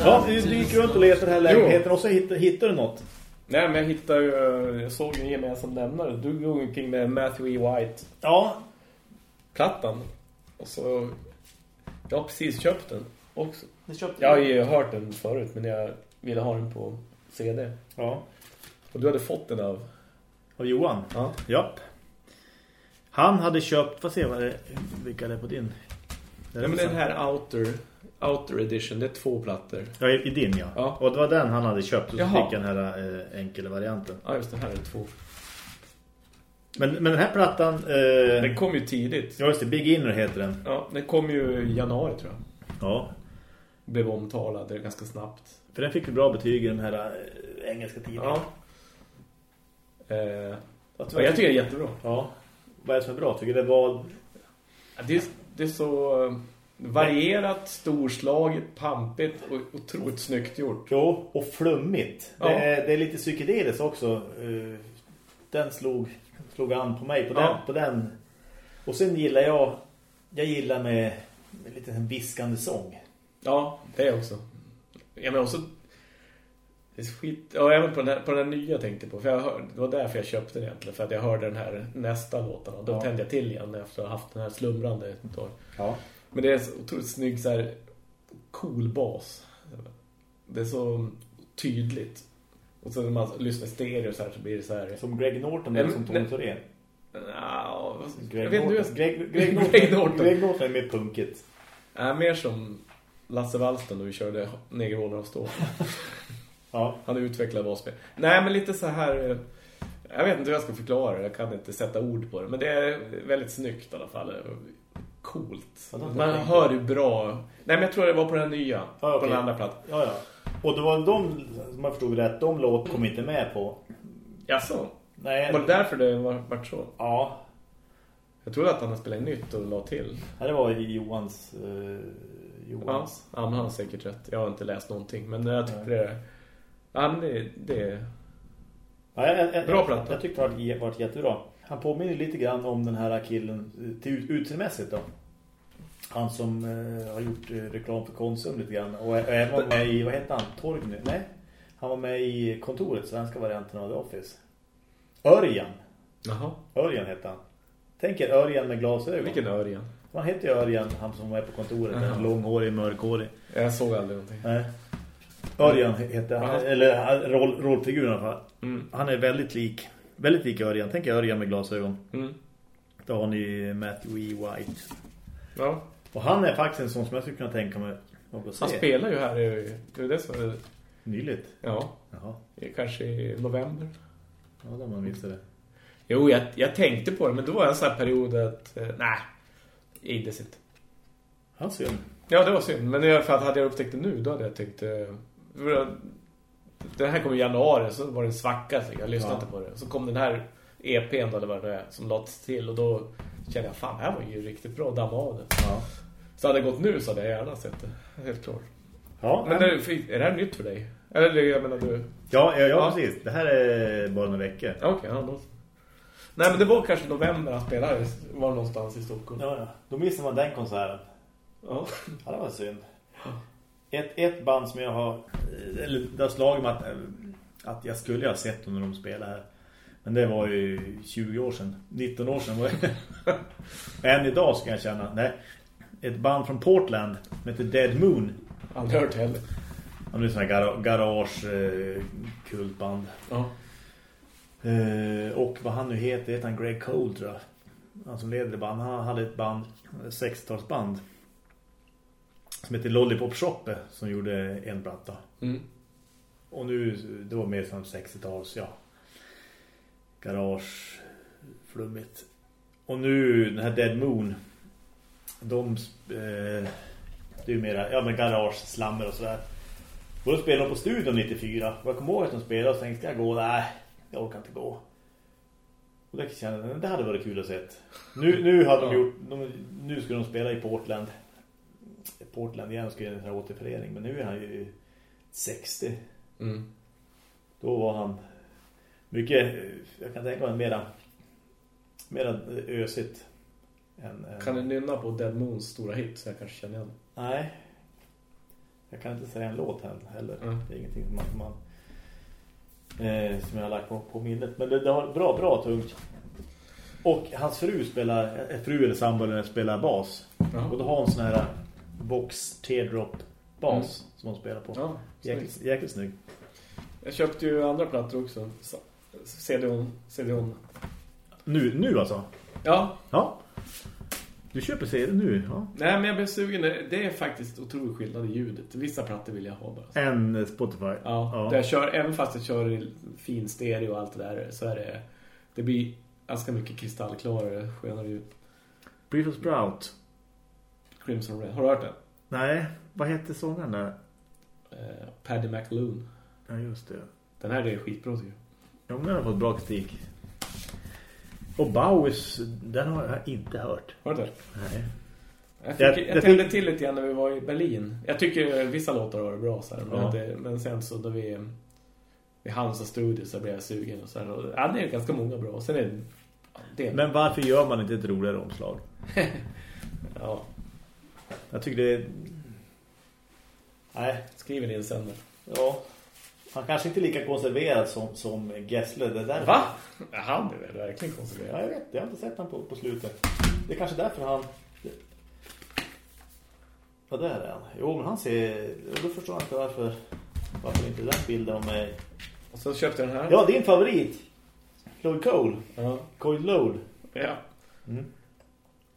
Ja, du, du du gick runt och letade den här Jo. lägenheten och så hittade, hittade du något. Nej, men jag hittade ju... Jag såg en gemensam nämnare. Du går omkring med Matthew E. White-plattan. Ja, Och så... Jag har precis köpt den också. det köpte Jag har ju hört den förut, men jag ville ha den på CD. Ja, Och du hade fått den av... av Johan. Ja. Japp. Han hade köpt, vad ser vad det, vilka är det på din? Ja, men den här Outer, Outer Edition, det är två plattor. Ja, i, i din ja. Ja. Och det var den han hade köpt och så Jaha. fick den här eh, enkla varianten. Ja, just det, här är två. Men, men den här plattan, eh, Den kom ju tidigt. ja just det, Big Inner heter den. Ja, den kom ju i januari tror jag. Ja, Blev omtalad ganska snabbt. för den fick ju bra betyg i de här eh, engelska tidningarna. Ja. Eh, jag tycker det är jättebra. Ja, vad är det som är bra? Tycker det var... Ja, Det är, det är så eh, varierat, storslaget, pampigt och otroligt snyggt gjort. Jo, och flummigt. Ja. Det, är, det är lite psykedeliskt också. Eh, Den slog, slog an på mig på den, Ja. på den. Och sen gillar jag jag gillar med, med lite en viskande sång. Ja, det också. Ja, men också... Det är skit... Ja, även på den, här, på den nya tänkte på. För jag hör, det var därför jag köpte den egentligen. För att jag hörde den här nästa låten. Och då Ja. tände jag till igen efter att ha haft den här slumrande. Ja. Men det är så otroligt snygg så här cool bas. Det är så tydligt. Och så när man lyssnar stereo så här så blir det så här... Som Greg Norton eller som nej. Thorén. Ja, Greg jag Norton. Greg, Greg, Norton. Greg Norton. Greg Norton är mer punkigt. Ja, mer som Lasse Wallsten när vi körde Negerhåller av stål. Ja. Han utvecklar basspel. Nej, men lite så här... eh, Jag vet inte hur jag ska förklara det. Jag kan inte sätta ord på det. Men det är väldigt snyggt i alla fall. Coolt. Man hör ju bra. Nej, men jag tror det var på den nya. Ja, På okej. den andra plattan. Ja, ja. Och det var de, som jag förstod rätt, de låt kom inte med på. Jaså? Nej. Var det därför det var, vart så? Ja, Jag trodde att han hade spelat nytt och la till. Ja, det var Johans... Eh, Johans. ja men han har säkert rätt. Jag har inte läst någonting. Men jag tyckte det... Ja, men det, det... Ja, jag, jag, Bra jag, platta. Jag tyckte det var, jättebra. Han påminner lite grann om den här killen eh, till ut- utseendemässigt då. Han som eh, har gjort eh, reklam för Konsum lite grann. Och även var med i, vad heter han? Torgny? Nej. Han var med i kontoret, svenska varianten av The Office. Örjan. Jaha. Örjan heter han. Tänk er Örjan med glasögon. Vilken Örjan? Han heter ju Örjan, han som var med på kontoret. En långhårig, mörkhårig. Jag såg aldrig någonting. Nej. Örjan heter han. Ja. Eller roll, rollfiguren i alla fall. Mm. Han är väldigt lik. Väldigt lik Örjan. Tänk Örjan med glasögon. Mm. Då har ni Matthew E. White. Ja. Och han är faktiskt en sån som jag skulle kunna tänka mig att se. Han spelar ju här i... Det är det som är... Nyligt. Ja, Jaha. kanske i november. Ja, då man visste det. Jo, jag, jag tänkte på det, men då var en sån här period att... Eh, nej, inte inte. Han synd. Ja, det var synd. Men det- för att hade jag upptäckt det nu, då hade jag tänkt... Eh, det här kom i januari, så var det en svacka. Så jag lyssnade Ja. inte på det. Så kom den här EPn eller vad det är, som lades till. Och då kände jag, fan, det här var ju riktigt bra damma av det. Ja. Så hade det gått nu så hade jag gärna sett det. Helt klart. Ja, Men men, är, är det här nytt för dig? Eller jag menar du... ja, ja, ja, precis. Det här är bara några veckor. Okej, ja, då... Nej, men det var kanske november han spelade. Var någonstans i Stockholm. Ja, ja. Då missar man den konserten. Ja. Ja, det var synd. Ett, ett band som jag har... Eller det har slagit mig att, att jag skulle ha sett dem när de spelade här. Men det var ju 20 år sedan. 19 år sedan var det. Än idag ska jag känna. Nej. Ett band från Portland som heter Dead Moon. Aldrig hört heller. Han är här gar garage eh. Ja. Eh, och vad han nu heter, heter han Greg Cole tror jag. Han som leder det band. Han hade ett band, 60-talsband. Som heter Lollipop Shoppe som gjorde en platta. Mm. Och nu, det var mer som 60-tals, ja. Garage, flummigt. Och nu, den här Dead Moon. De, eh, det är ju mera, ja men garage, slammer och sådär. Och då spelade de på studion 94. Och jag kommer ihåg att de spelade och tänkte jag gå, nej, jag orkar inte gå. Och det kände jag, det hade varit kul att se. Nu, nu hade de gjort, de, nu skulle de spela i Portland. Portland igen skulle göra en återförening. Men nu är han ju 60. Mm. Då var han mycket, jag kan tänka mig mera, mera ösigt. Än, än, Kan du nynna på Dead Moons stora hit så jag kanske känner igen? Nej. Jag kan inte säga en låt heller. heller. Mm. Det är ingenting som man, man eh, som jag har lagt på, på minnet. Men det, det var bra, bra tungt. Och hans fru spelar, eh, fru eller sambo spelar bas. Jaha. Och då har hon sån här box teardrop bas Mm. som hon spelar på. Ja, jäkligt, snyggt. jäkligt snygg. Jag köpte ju andra plattor också. Så- CD-on. CD-on. Nu, nu alltså? Ja, Ja. Du köper CD nu, ja. nej men jag blev sugen. Det är faktiskt otroligt skillnad i ljudet. Vissa plattor vill jag ha bara. En Spotify. Ja, Ja. Där jag kör, även fast jag kör i fin stereo och allt det där så är det, det blir ganska mycket kristallklarare, skönare ljud. Brief of Sprout. Crimson Red, har du hört den? Nej, vad heter sången där? Eh, Paddy McAloon. Ja, just det. Den här är skitbra tycker jag. Ja, men den har fått bra kritik. Och Bowers, den har jag inte hört. Har du det? Nej. Jag, Jag- fick, jag jag tände till lite grann när vi var i Berlin. Jag tycker vissa låtar var bra så här, men, Ja. det, men sen så då vi i Hansa Studio så blev jag sugen och så här, och, ja, det är ganska många bra. Sen är det, det Men varför gör man inte ett roligare omslag? ja, Jag tycker det är... Nej, skriv en insändare. ja. Han kanske inte är lika konserverad som, som Gessler. Det där. Va? Ja, Han är väl verkligen Ja, konserverad. jag vet. Jag har inte sett honom på, på slutet. Det är kanske därför han... Vad där är han? Jo, men han ser... Då förstår jag inte varför... Varför inte den bilden av mig... Och så köpte jag den här. Ja, din favorit. Lloyd Cole. Ja. Coil Load. ja. Hur,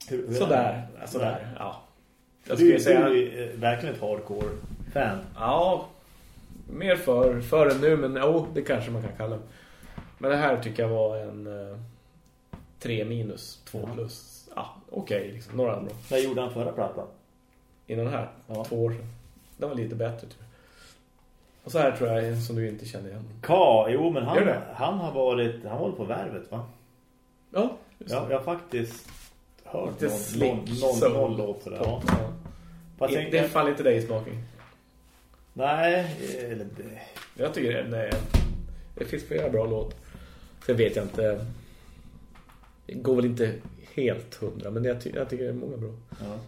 hur är Sådär. Ja, sådär. Ja. Jag Du, skulle du säga... är ju, eh, verkligen ett hardcore-fan. Ja, mer för, för än nu, men jo, det kanske man kan kalla. Men det här tycker jag var en eh, 3 minus, 2 Ja. plus. ja, okej. liksom. Några andra. När gjorde han förra plattan? Innan här, Ja. två år sedan. Den var lite bättre jag. Och så här tror jag som du inte känner igen. Ka, jo men han, det? han har varit han var på värvet va? Ja, just Ja, det. jag har faktiskt hört Lite någon, slick någon, någon, någon låt sådär. Ja. ja. Fast Det, det faller inte dig i smaken. Nej, eller det... Jag tycker det, nej, det finns flera bra låtar. Sen vet jag inte. Det går väl inte helt hundra, men jag, ty jag tycker det är många bra. Ja.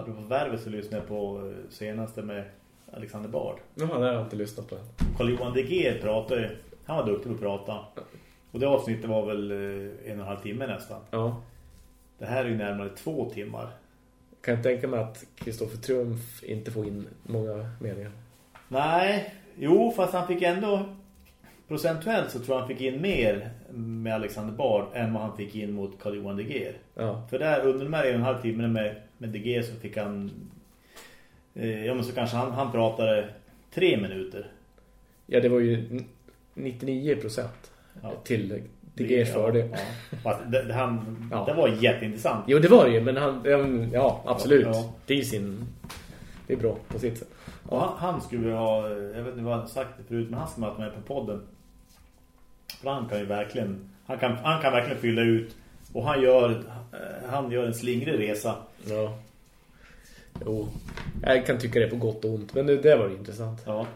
Apropå värvet så lyssnade jag på eh, senaste med Alexander Bard. Jaha, det har jag inte lyssnat på. Carl-Johan DG pratade, han var duktig på att prata. Och det avsnittet var väl eh, en och en halv timme nästan. Ja. Det här är ju närmare två timmar. Kan jag tänka mig att Kristoffer Triumf inte får in många meningar. Nej, jo fast han fick ändå procentuellt så tror jag han fick in mer med Alexander Bard än vad han fick in mot Carl-Johan DG. Ja, För där under de här en och en halv timme med, med DG så fick han eh, ja men så kanske han, han pratade tre minuter. ja det var ju 99 procent Ja. till DGs fördel. Ja. Det, det, han, Ja. det var jätteintressant. Jo, det var det ju, men han, ja, ja absolut. Ja. Det är sin... Det är bra på sitt sätt. Och han, han skulle ha, jag vet inte vad han sagt det förut, men han skulle ha med på podden. För han kan ju verkligen, han kan, han kan verkligen fylla ut. Och han gör, eh, han gör en slingrig resa. Ja. Jo. Jag kan tycka det på gott och ont, men det, det var ju intressant. Ja.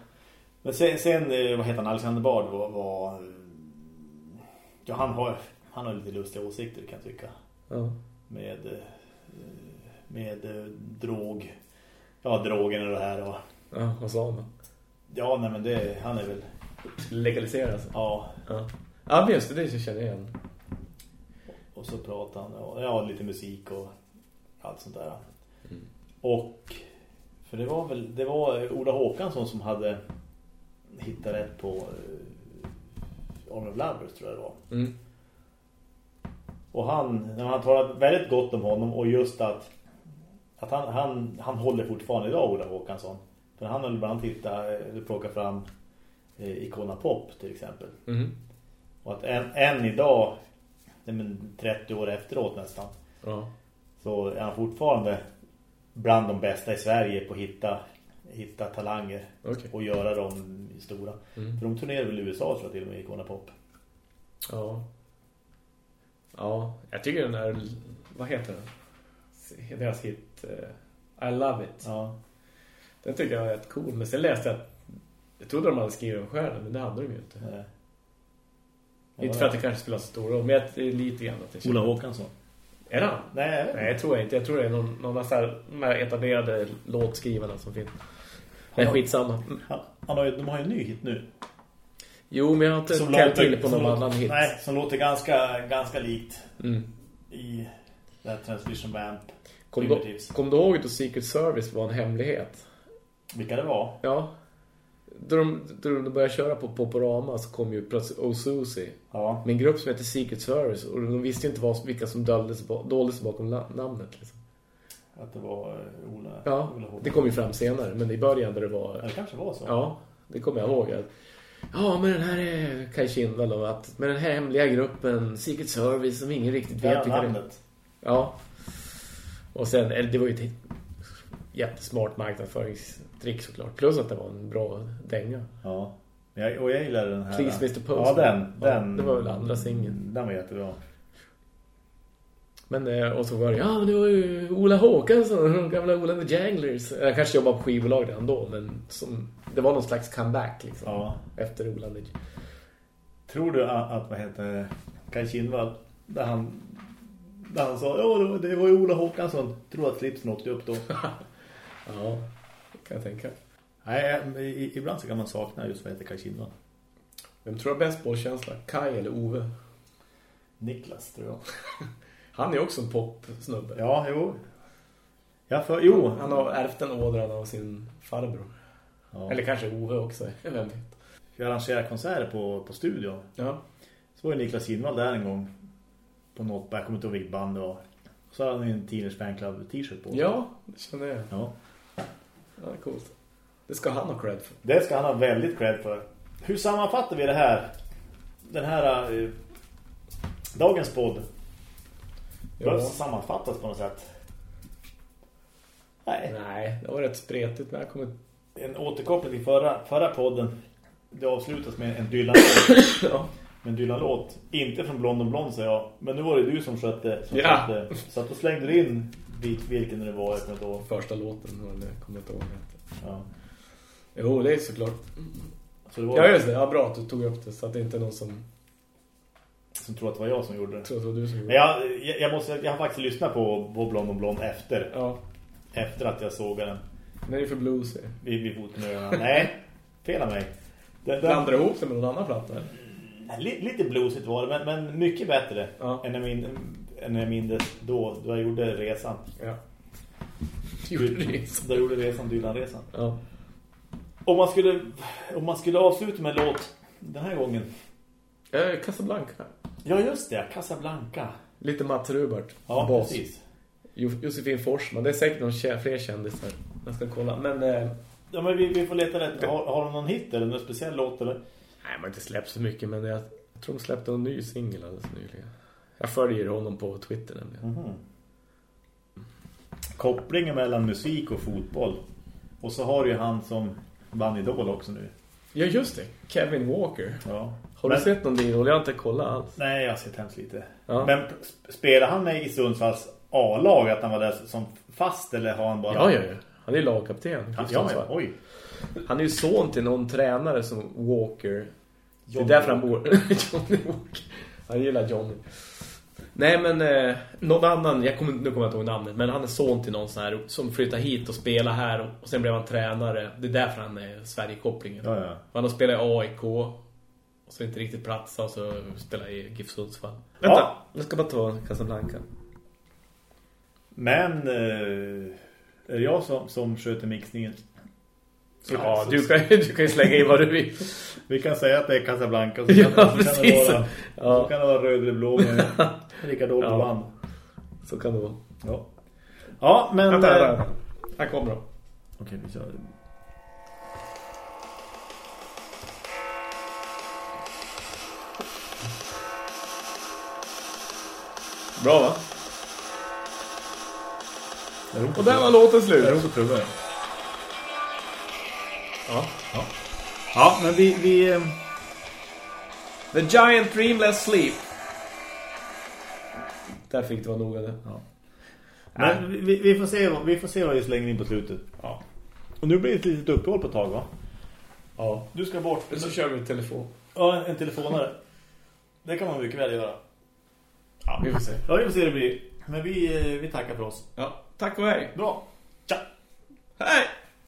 Men sen, sen eh, vad heter han, Alexander Bard var, var ja han har, han har lite lustiga åsikter kan jag tycka. Ja. Med, eh, med eh, drog, ja drogen och det här. Och, Ja, vad sa han ja nej men det, han är väl, Legaliseras. ja. Ja. Ja, men just det, det känner jag igen. Och så pratar han och ja, lite musik och allt sånt där. Och för det var väl det var Ola Håkansson som hade hittat rätt på uh, Arnold Lovers tror jag det var. Mm. Och han när han talade väldigt gott om honom och just att att han, han, han håller fortfarande idag Ola Håkansson. För han har ibland tittat eller plockat fram eh, Icona Pop till exempel. Mm. Och att än, än idag, nej men 30 år efteråt nästan, Ja. så är han fortfarande bland de bästa i Sverige på att hitta, hitta talanger Okej. och göra dem stora. Mm. För de turnerar väl i USA tror jag till och med Icona Pop. Ja. Ja, jag tycker den där... Vad heter den? Deras hit eh, I Love It. Ja. Den tycker jag är rätt cool. Men sen läste jag att... Jag trodde de hade skrivit om stjärnan, men det hade de ju inte. eh, Inte för att det kanske spelar så stor roll, men jag- det är lite grann att det Ola Håkansson. Är det han? Nej, Nej, jag tror jag inte. Jag tror det är någon, någon av så här, de här etablerade låtskrivarna som finns. Men Ja. skitsamma. Mm. han, han har ju, de har ju en ny hit nu. Jo, men jag har inte tänt till på som någon låter- annan hit. Nej, som låter ganska, ganska likt Mm. i det här Transvision Vamp. Kom, du, kom du ihåg att Secret Service var en hemlighet? Vilka det var? Ja. Då de, då de började köra på Poporama så kom ju plötsligt Osusi. Ja. Med en grupp som heter Secret Service. Och de visste ju inte vad, vilka som doldes, doldes bakom namnet. Liksom. Att det var eh, Ola, Ja, Ola det kom ju fram senare. Men i början där det Ja, var... det kanske var så. Ja, det kommer jag ihåg. Att, ja, men den här är Kai Kindvall och att med den här hemliga gruppen Secret Service som ingen riktigt vet är. namnet. Ja. Och sen, eller det var ju ett jättesmart marknadsföringstrick såklart. Plus att det var en bra dänga. Ja. Jag, och jag gillar den här. Please, Mr. Postman. Ja, den. Ja, den det var väl andra singeln. Den var jättebra. Men, eh, och så var det, ja det var ju Ola Håkansson, de gamla Ola the Janglers. Jag kanske jobbade på skivbolag redan då, men som, det var någon slags comeback liksom. Ja. Efter Ola the Tror du att, vad heter Kaj Kindvall där han där han sa, ja det var- ju Ola Håkansson. Tror att slipsen åkte upp då. Ja, kan jag tänka. Nej, ibland så kan man sakna just vad heter Kaj Kindvall. Vem tror jag har bäst bollkänsla? Kai eller Ove? Niklas tror jag. Han är också en popsnubbe. Ja, jo. Ja, för, jo. Han har ärvt den ådran av sin farbror. Ja. Eller kanske Ove också, vem vet. Vi arrangerar konserter på, på studion. Ja. Så var ju Niklas Kindvall där en gång. På något, jag kommer inte ihåg vilket band det var. Så hade han en Teenage Fan Club t-shirt på. Ja, det känner jag. ja. Ja, coolt. Det ska han ha cred för. Det ska han ha väldigt cred för. Hur sammanfattar vi det här? Den här... eh, dagens podd. Behövs sammanfattas på något sätt. Nej. Nej, det var rätt spretigt men jag kommer... En återkoppling till förra, förra podden. Det avslutas med en Dylan Ja. med en Dylan-låt. Inte från Blond och Blond säger jag. Men nu var det du som skötte. Som Ja. skötte. Så att då slängde du in vil- vilken det var. Jag kommer inte ihåg. Första låten, eller kommer inte ihåg. Ja. Jo, det är såklart. Så det var Ja, just det. Ja, bra att du tog upp det så att det inte är någon som som tror att det var jag som gjorde det. tror att det var du som gjorde det. jag, jag, jag, måste, jag har faktiskt lyssnat på, på Blond och Blond efter. Ja, Efter att jag såg den ju för bluesy. vid, vid foten Nej, fel av mig. Den, den, Blandar du ihop det med någon annan platta? eller? li, lite bluesigt var det, men, men mycket bättre Ja. än, jag min, än jag mindes då, då jag gjorde resan. Ja. Gjorde det. Då jag gjorde resan, Dylan-resan. Ja. Om man skulle, om man skulle avsluta med en låt den här gången. Eh, Casablanca. Ja, just det. Casablanca. Lite Mats Rubert. Ja, Bas. precis. Jo- Josefin Forsman. Det är säkert någon fler kändisar. Jag ska kolla. Men... Eh, Ja, men vi, vi får leta rätt. Har, har de någon hit eller någon speciell låt? Eller? nej, man har inte släppt så mycket. Men jag, tror de släppte en ny singel alldeles nyligen. Jag följer honom på Twitter nämligen. Mhm. Kopplingen mellan musik och fotboll. Och så har du ju han som vann Idol också nu. Ja, just det. Kevin Walker. Ja. Har Men- du sett någon Idol? Jag har inte kollat alls. Nej, jag har sett hemskt lite. Ja. Men sp- spelar han med i Sundsvalls A-lag att han var där som fast eller har han bara... Ja, ja, ja. Han är lagkapten. Han, ja, ja, oj. Han är ju son till någon tränare som Walker. Johnny det är därför han bor... Johnny Walker. Han gillar Johnny. Nej, men eh, någon annan... Jag kommer, nu kommer jag inte ihåg namnet. Men han är son till någon sån här som flyttar hit och spelar här. Och, och sen blev han tränare. Det är därför han är Sverigekopplingen. Ja, ja. Han har spelat i AIK. Och så inte riktigt platsa. Och så spelar i GIF Sundsvall. Vänta, Ja. nu ska bara ta Casablanca. Men eh, är det jag som, som sköter mixningen? Så- Ja, så- du kan, du kan ju slänga i vad du vill. Vi kan säga att det är Casablanca. Så Ja, kan, så kan det precis. vara, Ja. Så kan det vara röd eller blå Rickard Olsson Ja. vann. Så kan det vara. Ja. Ja, men... Vänta, eh, vänta. Här kommer de. Okej, vi kör. Bra va? Och där var låten Jag slut. ropar trummor. Ja. Ja, men vi... vi eh, The Giant Dreamless Sleep. Där fick det vara noga det. Ja. Men vi, vi, får se, vi får se vad vi slänger in på slutet. Ja. Och nu blir det ett litet uppehåll på ett tag va? Ja. Du ska bort. Och så kör vi telefon. Ja, en, en telefonare. Det kan man mycket väl göra. Ja, vi får se. Ja, vi får se hur det blir. Men vi, eh, vi tackar för oss. Ja, tack och hej. Bra. Tja! Hej!